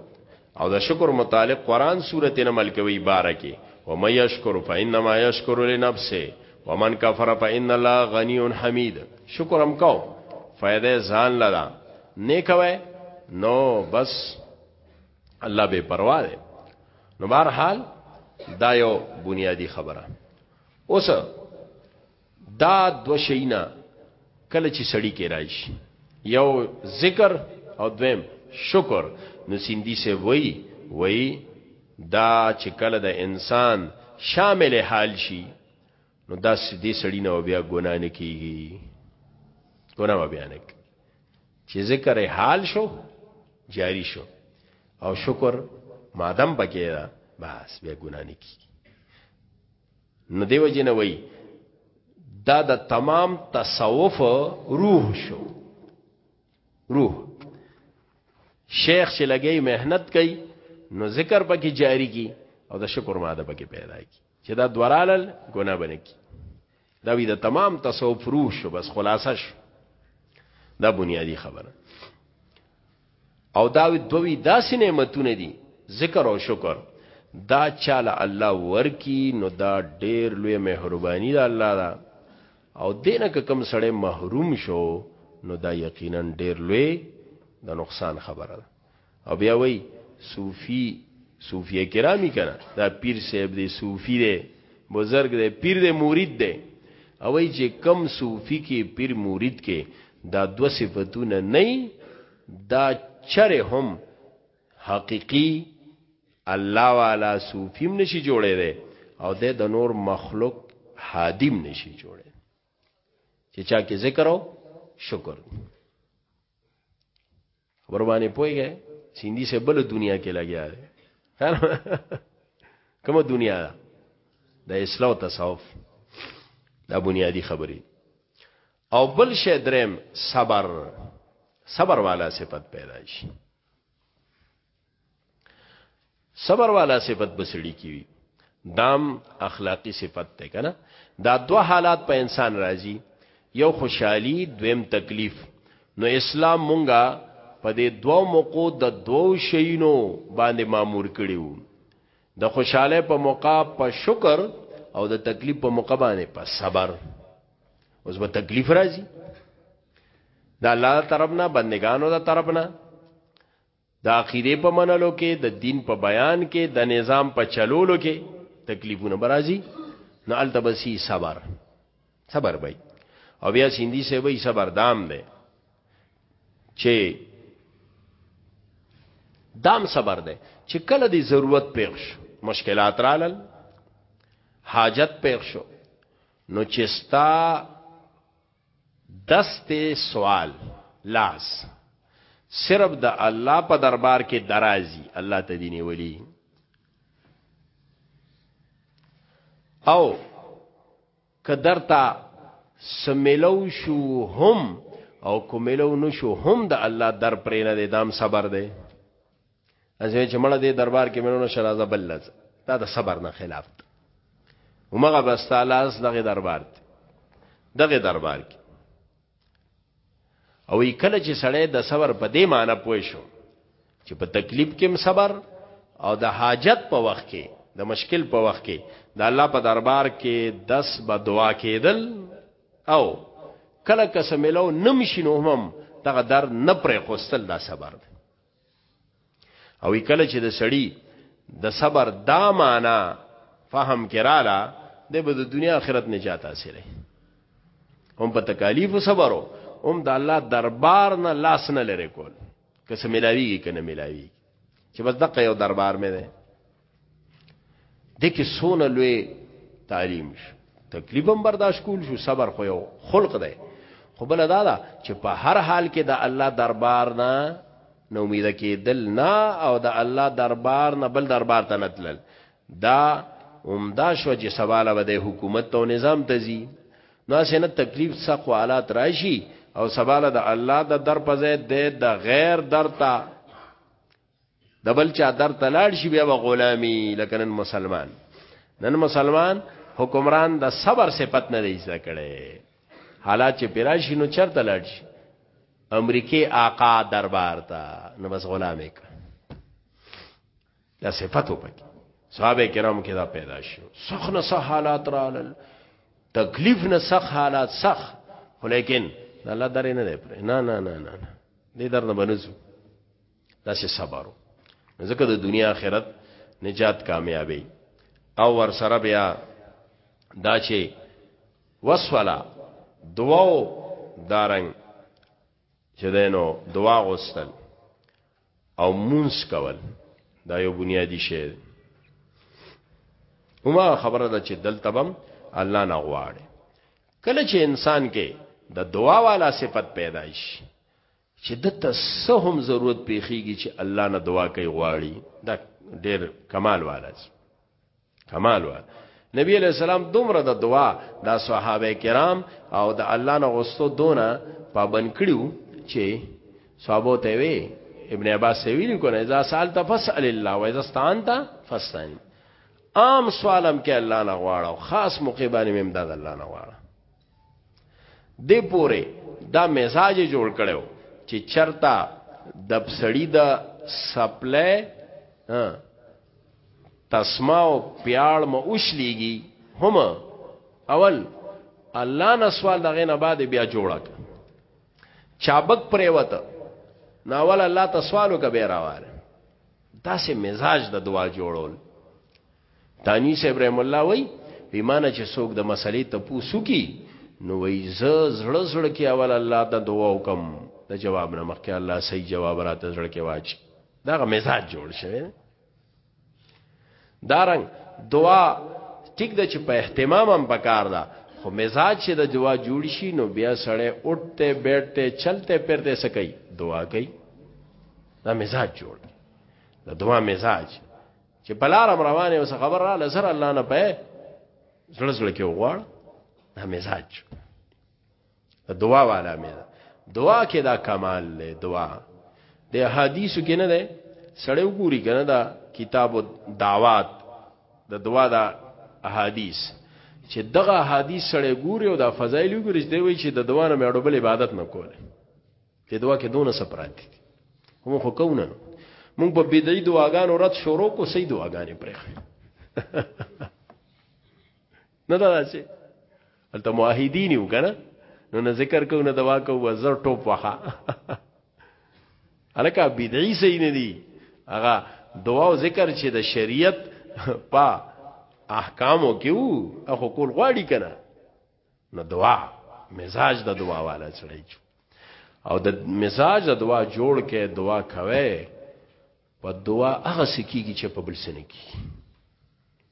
او د شکر متعلق قران سورته نمل کوي بارکه و مې یشکر فینما یشکر لنفسه ومن کفر فإن الله غنی حمید شکر هم کو فائدہ ځان لدا نه کوي نو بس الله بے پروا دی نو بهر حال دا یو بنیادی خبره اوس دا دو شینا کله چې سړی کې راشي یو ذکر او دویم شکر نو سیندی سے وای وای دا چې کله د انسان شامل حال شي نو دا دې سړی نه بیا ګناه نه کیږي ګناه بیا نه کیږي چې ذکر حال شو جاری شو او شکر مادم پکې دا بس بیا ګناه نه کیږي نو دیو جن وای دا د تمام تصوف روح شو روح شیخ چې لګي مهنت کوي نو ذکر پکې جاری کی او د شکر ماده پکې پیدا کی چې دا دورالل ګناه بنه کی دا وی د تمام تصوف روح شو بس خلاصه شو دا بنیادی خبره او دا دوی داسې نعمتونه دي ذکر او شکر دا چاله الله ورکی نو دا ډیر لوی مهرباني ده الله دا او دینه که کم سړی محروم شو نو دا یقینا ډیر لوی د نقصان خبره ده او بیا وای صوفی صوفیه کرامی کنه دا پیر صاحب دی صوفی دی بزرگ دی پیر دی مورید دی او ای چې کم صوفی کې پیر مورید کې دا دو صفتونه نه دا چره هم حقیقی الله والا صوفیم نشي جوړې دی او د نور مخلوق حادیم نشي جوړې چې چا کې ذکر او شکر خبر باندې پويږي سیندی سے بل دنیا کې لګیا دی کومه دنیا ده د اسلام تصوف دا بنیادی خبرې او بل شی دریم صبر صبر والا صفت پیدا شي صبر والا صفت بسړي کی وي دام اخلاقی صفت ته کنه دا دو حالات په انسان راځي یو خوشحالی دویم تکلیف نو اسلام مونږه په دې دوو موقو د دوو شینو باندې مامور کړیو د خوشحاله په موقع په شکر او د تکلیف په موقع باندې په صبر اوس به تکلیف راځي دا الله طرفنا بندگانو دا طرفنا د عقیدې په منلو کې د دین په بیان کې د نظام په چلولو کې تکلیفونه برازي نو التبسی صبر صبر بای او بیا سیندی سے بای صبر دام دی چې دام صبر دی چې کله دی ضرورت پیښ مشکلات رالل حاجت پیښ شو نو چستا دست سوال، لاس، صرف د الله په دربار کې درازي، الله ته دي نيولي. او که درته سملو شو هم او کوملو نشو هم د الله در پرې نه دی دام صبر دی ازوی چې مړه دې دربار کې منو شرازه بل لز دا د صبر نه خلاف ده ومغه بس تعالی دغه دربار دی دغه دربار کې او کله چې سړی د صبر په دې معنی پوه شو چې په تکلیف کې صبر او د حاجت په وخت کې د مشکل په وخت کې د الله په دربار کې دس به دعا کېدل او کله کس ملو نمشینو هم دغه در نه پرې خوستل دا صبر دی او کله چې د سړی د صبر دا معنا فهم کراله د به د دنیا آخرت نجات حاصله هم په تکالیف صبرو هم د الله دربار نه لاس نه لری کول که څه ملاویږي کنه ملاویږي چې بس دغه یو دربار مې ده د کې سونه لوی تعلیم شو تکلیف هم برداشت کول شو صبر خو یو خلق دی خو بل دا دا چې په هر حال کې د الله دربار نه نو امید کې دل نه او د الله دربار نه بل دربار ته نتلل دا عمدا شو چې سواله به د حکومت او نظام ته زی نو سینه تکلیف سخت حالات راشي او سواله د الله د در په ځای د غیر درتا د بل چا در تلاړ شي بیا به غلامی لکه نن مسلمان نن مسلمان حکمران د صبر صفت نه دی ځکه کړي حالات چې پیراشي نو چرته لاړ شي امریکای آقا دربار ته نو بس غلامه ک دا صفت وبک صحابه کرام کې دا پیدا شو سخت نه سخت حالات رالل تکلیف نه سخت حالات سخت ولیکن الله درې نه دی پر نه نه نه نه دې درنه بنځو دا سه صبرو ځکه د دنیا آخرت نجات کامیابی او ور سره بیا دا چې وسولا دعاو دارنګ چې دینو دعا غوستل او مونږ کول دا یو بنیادی شی وما خبره ده چې دلتبم الله نه غواړي کله چې انسان کې د دعا والا صفت پیدا شي چې ده ته څه هم ضرورت پېښېږي چې الله نه دعا کوي غواړي دا ډېر کمال والا چې کمال والا نبی علیہ السلام دومره د دعا د صحابه کرام او د الله نه غوستو دونه پابند کړیو چې صحابه ته وی ابن عباس ویلی کو نه اذا سالت فسال الله و اذا استعنت فاستعن عام سوالم کې الله نه غواړو خاص موقع باندې امداد الله نه غواړو دی پوره دا میزاج جوړ کړو چې چرتا د بسړی د سپلای تسما او پیاړ مو اوشلیږي هم اول الله نه سوال دغه نه بعد بیا جوړک چابک پریوت ناول الله ته سوالو کبه راواره دا سه مزاج د دعا جوړول تانی صاحب رحم الله وای پیمانه چې څوک د مسلې ته پوسو کی نو وای ز زړه زړه کې اول الله ته دعا وکم د جواب نه مخکې الله صحیح جواب راته زړه کې واچ دا غ مزاج جوړ شوی دارنګ دعا ټیک د چې په اهتمام هم پکار ده خو مزاج چې د دعا جوړ شي نو بیا سړی اٹھته بیٹھته چلته پرته سکی دعا کوي دا مزاج جوړ د دعا مزاج چې بلارم روانه اوس خبر را لزر الله نه پې زړه زړه کې وغواړ دا مزاج دعا والا مې دعا کې دا کمال له دعا د حدیثو کې نه ده سړی وګوري کنه دا کتاب دعوات د دعا دا احادیث چې دغه حدیث سړی ګوري او دا فضایل وګوري چې دوی چې د دعا نه مړوبل عبادت نه کوله دې دوا کې دونه سپرات دي هم خو کو نه مونږ په بدعي دعاګانو رات شروع کو سي دعاګانې پرې نه دا چې الته موحدین یو کنه نو نه ذکر کو نه دوا کو وزر ټوپ وها الکه بدعي سي نه دي هغه دعا او ذکر چې د شریعت په احکامو کې وو اخو کول غواړي کنه نو دعا مزاج د دعا والا سړی جو او د مزاج د دعا جوړ کې دعا کوي په دعا هغه سکیږي چې په بل سن کې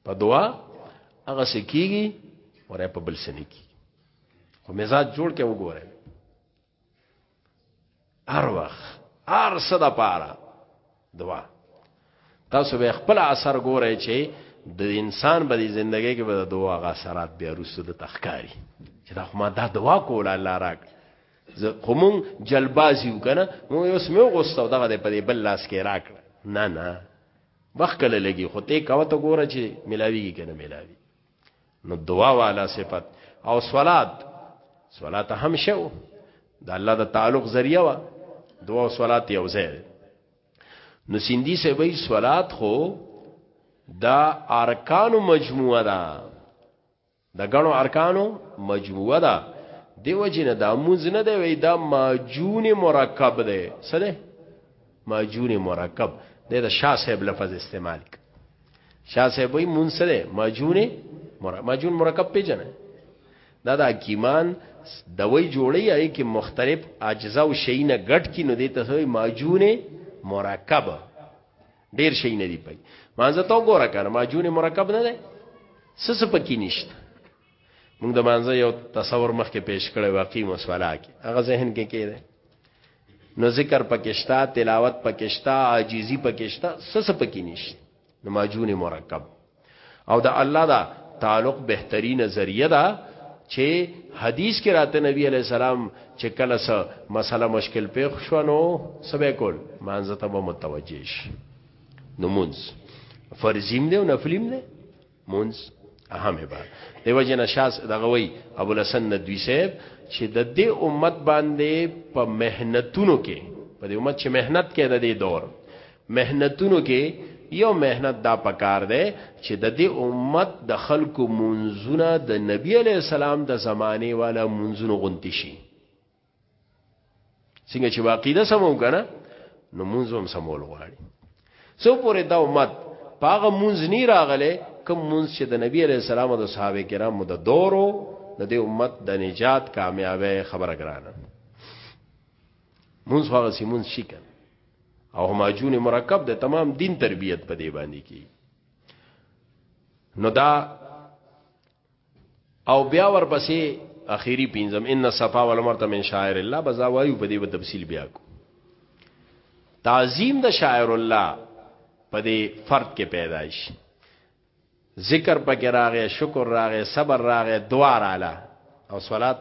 په دعا هغه سکیږي ورې په بل سن کې خو مزاج جوړ کې وګوره هر وخت هر څه د پاره دوا تاسو به خپل اثر ګورئ چې د انسان په دې ژوندۍ کې به د دعا غا سرات بیا رسو د تخکاری چې دا خو ما دا دعا کول الله راک زه قومون جلبازي وکنه مو یو سمو غوستو دغه په دې بل لاس کې راک نه نه وخت کله لګي خو ته کاوه ته ګوره چې ملاويږي کنه ملاوي نو دعا والا صفت او صلات صلات هم شو د الله د تعلق ذریعہ وا دعا او صلات یو ځای نو سیندی سے وی صلات خو دا ارکان مجموعه ده د غنو ارکانو مجموعه ده دیو جن دا مونږ نه دی وی دا ماجون مرکب ده سره ماجون مرکب د شاه صاحب لفظ استعمال ک شاه صاحب وی مون سره ماجون ماجون مرکب پیژنه دا د حکیمان دوی جوړی هغه کې مختلف اجزا او شینه ګټ کې نو دې ته وی ماجون مرکب ډیر شینه دی پي مانزه تو ګوره کنه ماجون مرکب نه ده سس پکې نشته موږ د مانزه یو تصور مخکې پیش کړی واقعي مسواله کې هغه ذهن کې کېده نو ذکر پکې شته تلاوت پکې شته عاجزي پکې شته سس پکې نشته نو ماجون مرکب او دا الله دا تعلق بهترینه ذریعہ ده چې حدیث کې راته نبی علی السلام چې کله سه مسله مشکل پیښ شو نو سبه کول مانزه ته به متوجه شي نمونز فرضیم دی او نفلیم دی مونږ اهم به دیو جن شاس دغه وی ابو الحسن ندوی صاحب چې د دې امت باندې په مهنتونو کې په دې امت چې مهنت کې د دې دور مهنتونو کې یو مهنت دا پکار دی چې د دې امت د خلکو منځونه د نبی علی السلام د زمانه والا منځونو غونتی شي څنګه چې واقعیده سمو کنه نو مونږ هم سمول غواړي سو پورې دا امت پاغه مونږ نه راغله کوم مونږ چې د نبی علی السلام او د صحابه کرامو د دورو د دې امت د نجات کامیابی خبره ګرانه مونږ هغه سیمون شي کنه او هماجون مرکب د تمام دین تربیت په دی باندې کی نو دا او بیا ورپسې اخیری پینځم ان صفا والمرته من شاعر الله بزا وایو په دې په تفصیل بیا کو تعظیم د شاعر الله په دې فرد کې پیدا شي ذکر پکې راغې شکر راغې صبر راغې دعا رااله او صلات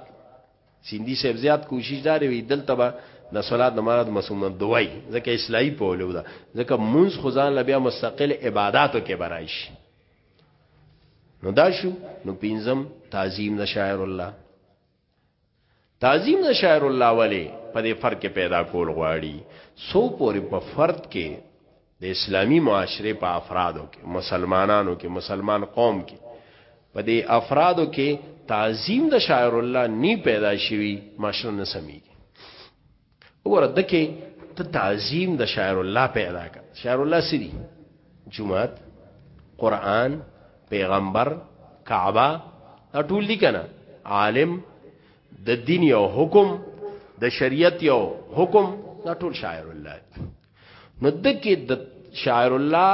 سیندی صاحب زیات کوشش داري وي دلته به د صلات د مراد مسومه دوای ځکه اصلاحي په ولو ده ځکه منځ خدان لبیا مستقل عبادتو کې برایش نو دا شو نو پینزم تعظیم د شاعر الله تعظیم د شاعر الله ولی په دې فرق پیدا کول غواړي سو پورې په فرد کې د اسلامی معاشره په افرادو کې مسلمانانو کې مسلمان قوم کې په دې افرادو کې تعظیم د شاعر الله نی پیدا شوی معاشره نه سمي وګوره دکې ته تعظیم د شاعر الله پیدا کړ شاعر الله سری جمعات قران پیغمبر کعبه دا ټول دي کنه عالم د دین یو حکم د شریعت یو حکم دا ټول شاعر الله نو دکې د شاعر الله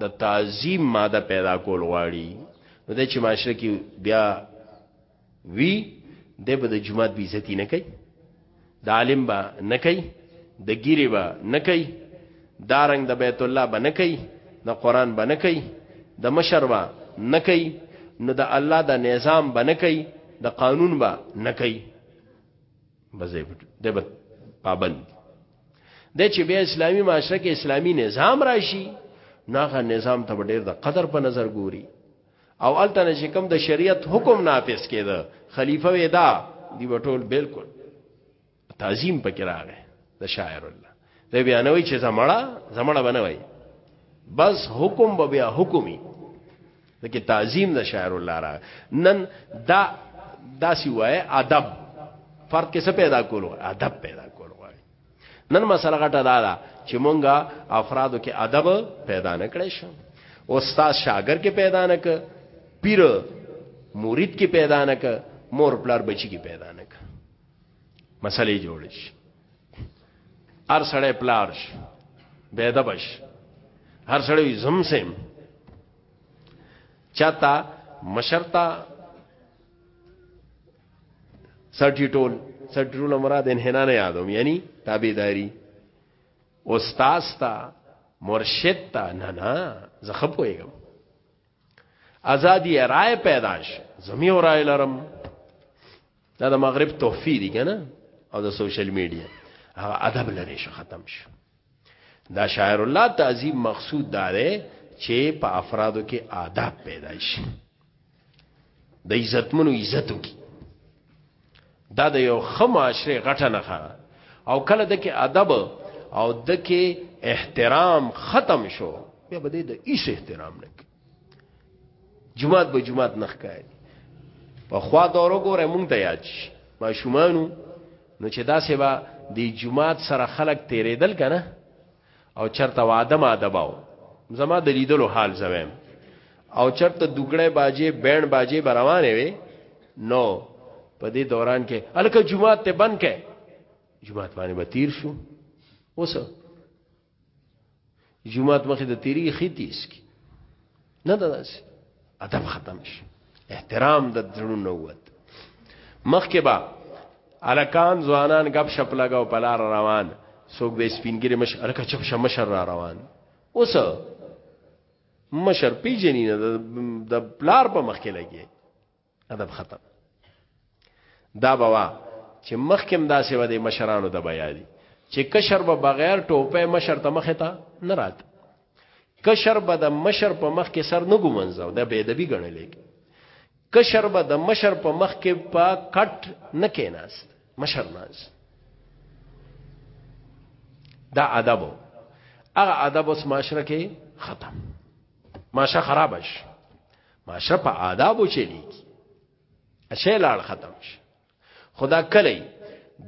د تعظیم ماده پیدا کول غواړي نو د چې معاشره کې بیا وی د به د جماعت بی عزتی نه کوي د عالم با نه کوي د ګيري با نه کوي دارنګ د بیت الله با نه کوي د قران با نه کوي د مشر با نه کوي نو د الله د نظام با نه کوي د قانون با نه کوي بځای د به پابند د چې بیا اسلامی معاشره کې اسلامی نظام راشي ناغه نظام ته ډیر د قدر په نظر ګوري او الته نه چې کوم د شریعت حکم نافذ کېده خلیفہ ودا دی وټول بالکل تعظیم پکې راغی د شاعر الله دی بیانوي چې زمړه زمړه بنوي بس حکم به بیا حکمي دغه تعظیم د شاعر الله را نن دا دا سی وای ادب فرد کې څه پیدا کولو ادب پیدا کولو نن مسله غټه دا ده چې مونږه افرادو کې ادب پیدا نه کړی شو استاد شاګر کې پیدا نه ک پیر مرید کې پیدا نه ک مور پلار بچی کې پیدا نه ک مسلې جوړ شي هر سړی پلار شي بيدبش هر سړی زم سم چاته مشرتا سټی ټول سټی ټول مراد انحنا نه یادوم یعنی تابعداري استاد تا مرشد تا نه نه زه خپويګم ازادي رائے پیداش زمي اور رائے لرم دا د مغرب تحفی دي کنه او د سوشل میډیا هغه ادب لري شو ختم شو دا شاعر الله تعظیم مقصود دا دی چې په افرادو کې آداب پیدا شي د عزتمنو عزتو کې دا د یو خماشره غټه نه خره او کله د کې ادب او د کې احترام ختم شو بیا به د ایس احترام نه جمعات به جمعات نخکاری په خوا دورو ګوره مونږ ته یاد شي ما شومانو نو چې دا سبا د جمعات سره خلق تیرېدل کنه او چرته وادم ادباو زما د لیدلو حال زویم او چرته دوګړې باجې بین باجې بروانې وي نو په دې دوران کې الکه جمعات ته بند کې جمعات باندې به تیر شو اوس جمعات مخې د تیری خې تیز کی نه دا داسې ادب ختم شي احترام د زړونو نه ووت مخکې با الکان ځوانان غب شپ لگاو پلار روان څوک به سپینګری مش الکه چپ شم مشر را روان اوس مشر پیجنینه د پلار په مخ کې لګي ادب ختم دا بوا چې مخکم دا سیو د مشرانو د بیا دي چې کشر به بغیر ټوپه مشر ته مخه تا نه رات کشر به د مشر په مخ کې سر نه ګومنځو دا به ادبي ګڼل کی کشر به د مشر په مخ کې په کټ نه کېناس مشر ناز دا ادب هغه ادب اوس معاشره کې ختم معاشره خرابش معاشره په آدابو چلیږي اشی لاړ ختم شي خدا کله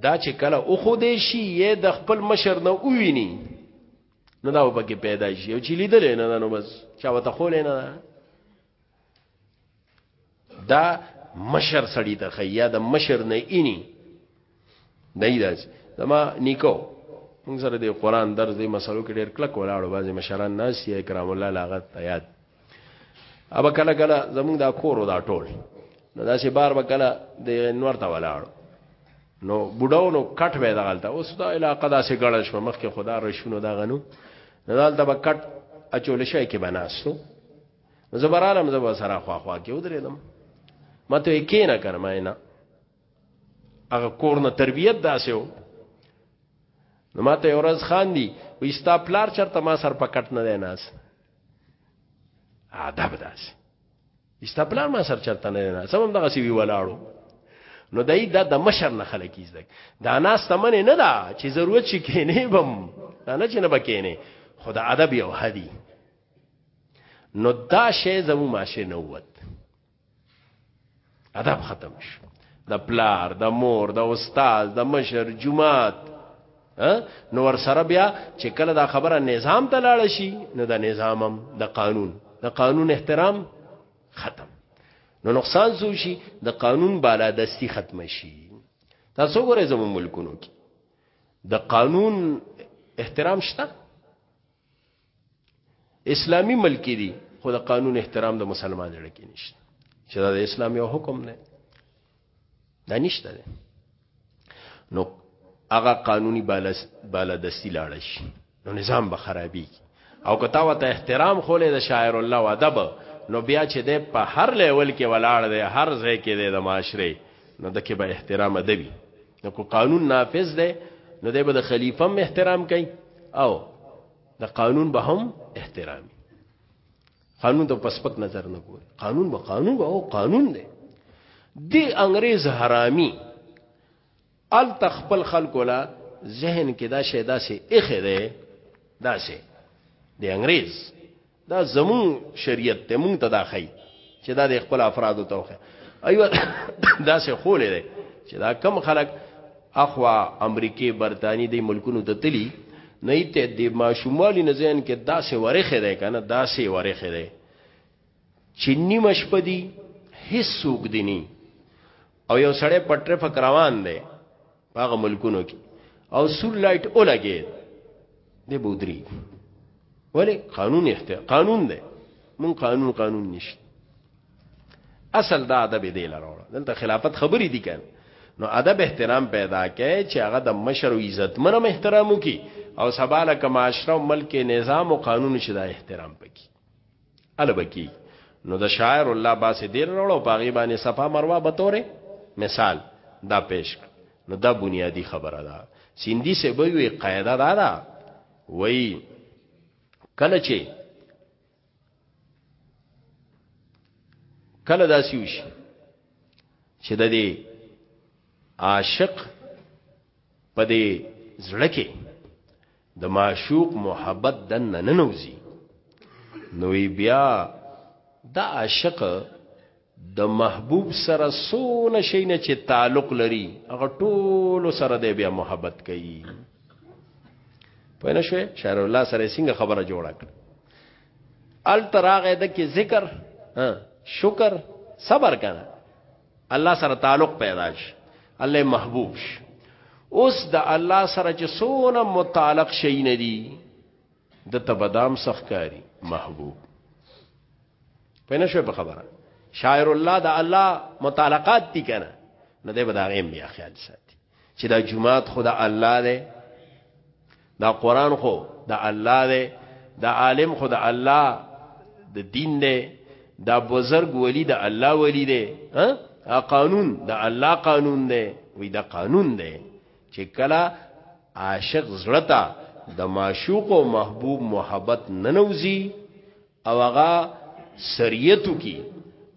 دا چې کله او خو دې شي یې د خپل مشر نه وویني نو دا وبګه پیدا شي او چې لیدل نه نو بس چا وته خول نه دا مشر سړی ته خیا د مشر نه اینی نه داسې زما نیکو موږ سره د قران درس د مسلو کې ډېر کلک ولاړو بعضې مشران ناس یې کرام الله لاغه تیاد اب کله کله زموږ دا کورو دا ټول نو داسې بار به کله د انور ته ولاړو نو بډاو نو کټ به دغلته اوس دا علاقه داسې ګړل شو مخکې خدا رشونو دا غنو نو دالته به کټ اچول شي کې بناستو زبرالم زبر سره خوا خوا کې ودرېدم مته یې کینه کړم نه هغه کور نه تربیت داسې و نو ماته یو ورځ خان دی وې ستا پلار چرته ما سر پکټ نه دی ناس ادب داسې ستا پلار ما سر چرته نه دی ناس هم دغه سی وی ولاړو نو دای دا د مشر نه خلک ایزده دا ناس تمن نه دا چې ضرورت شي کینې بم نه چې نه بکینې خدا ادب یو هدی نو دا شی زمو ماشه نه ووت ادب ختم شو د پلار د مور د استاد د مشر جماعت نو ور سره بیا چې کله دا خبره نظام ته لاړ شي نو د نظامم د قانون د قانون احترام ختم نو نقصان سو شي د قانون بالادستی ختم شي تاسو ګورئ زمو ملکونو کې د قانون احترام شته اسلامی ملک دی خو د قانون احترام د مسلمان زړه کې نشته چې دا د اسلام یو حکم نه دا نشته ده نو هغه قانوني بالادستی لاړ شي نو نظام به خرابي او کتا وته احترام خولې د شاعر الله او ادب نو بیا چې د په هر لیول کې ولاړ دی هر ځای کې دی د معاشره نو دکې به احترام ادبي نو کو قانون نافذ دی نو دی به د خلیفه هم احترام کوي او د قانون به هم احترامي قانون ته پسپک نظر نه ګوري قانون به قانون به او قانون دی دی انګريز حرامي ال تخپل خلق ولا ذهن کې دا شی دا سي اخه دی دا سي دی انګريز دا زمون شریعت ته مونږ ته دا خی چې دا د خپل افرادو توخه ایو دا سه خولې ده چې دا کم خلک اخوا امریکای برتانی د ملکونو ته تلی نه ته د ماشوموالي نه ځین کې دا سه ورخه ده کنه دا سه ورخه ده چې نیمه شپه دی هیڅ سوق دیني او یو سړی په ټریفک روان دی په هغه ملکونو کې او سور لایټ ولګي دی بودري ولی قانون احت قانون دی مون قانون قانون نشته اصل دا ادب دی لاره دلته خلافت خبرې دي کړي نو ادب احترام پیدا کړي چې هغه د مشر او عزت منم احترام وکي او سباله کماشره او ملک نظام او قانون شدا احترام پکې اله بکی نو د شاعر الله باسه دیر راوړو پاغي باندې صفه مروه به تورې مثال دا پیش نو دا بنیادی خبره ده سیندی سه به وی قاعده دا ده وای کله چې کله دا سیوش چې د دې عاشق په دې زړه کې د معشوق محبت دن ننوزی نوی بیا د عاشق د محبوب سره سونه شي نه چې تعلق لري هغه ټول سره دی بیا محبت کوي په نه شوي شهر الله سره څنګه خبره جوړه کړ ال تراغه د کې ذکر شکر صبر کنه الله سره تعلق پیدا شي الله محبوب شي اوس د الله سره چې سونه متعلق شي نه دي د تبدام سخکاری محبوب پنه شو په خبره شاعر الله د الله متعلقات دي کنه نه دی بداغه بیا خیال ساتي چې دا جماعت خو د الله دی دا قران خو د الله دی دا عالم خو د الله د دین دی دا بزرگ ولی د الله ولی دی ها قانون د الله قانون دی وی دا قانون دی چې کله عاشق زړه د معشوق او محبوب محبت ننوزی او هغه سریتو کی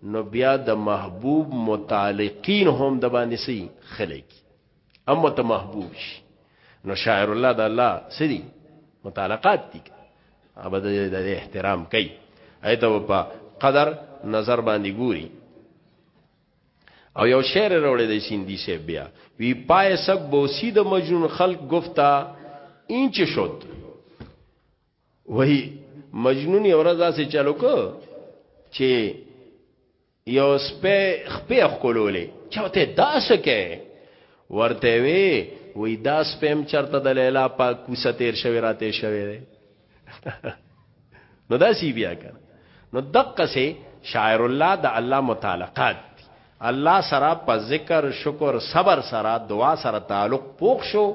نو بیا د محبوب متعلقین هم د باندې سي خلک ام ته محبوب شي نو شاعر الله د الله سری متعلقات دي ابد د احترام کوي ایته په قدر نظر باندې ګوري او یو شعر وروړي د سیندی سی بیا وی پای سب بوسی د مجنون خلق گفتا اینچ شد وای مجنون یو ورځ داسې چلو کو چې یو سپه خپې خولولې چاته داسه کې ورته وی وی دا سپم چرته د لیلا په کوسه تیر شوی راته شوی دی نو دا سی بیا کړ نو دقه سه شاعر الله د الله متعلقات الله سره په ذکر شکر صبر سره دعا سره تعلق پوخ شو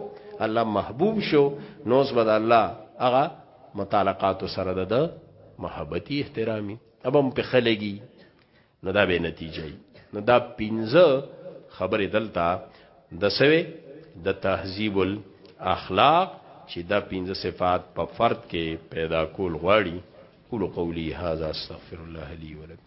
الله محبوب شو نوز بد الله هغه متعلقات سره د محبتي احترامي ابم په خلګي نو دا به نتیجه نو دا پنځه خبرې دلته د سوي د تهذیب الاخلاق چې دا پنځه صفات په فرد کې پیدا کول غواړي قولوا قولي هذا استغفر الله لي ولكم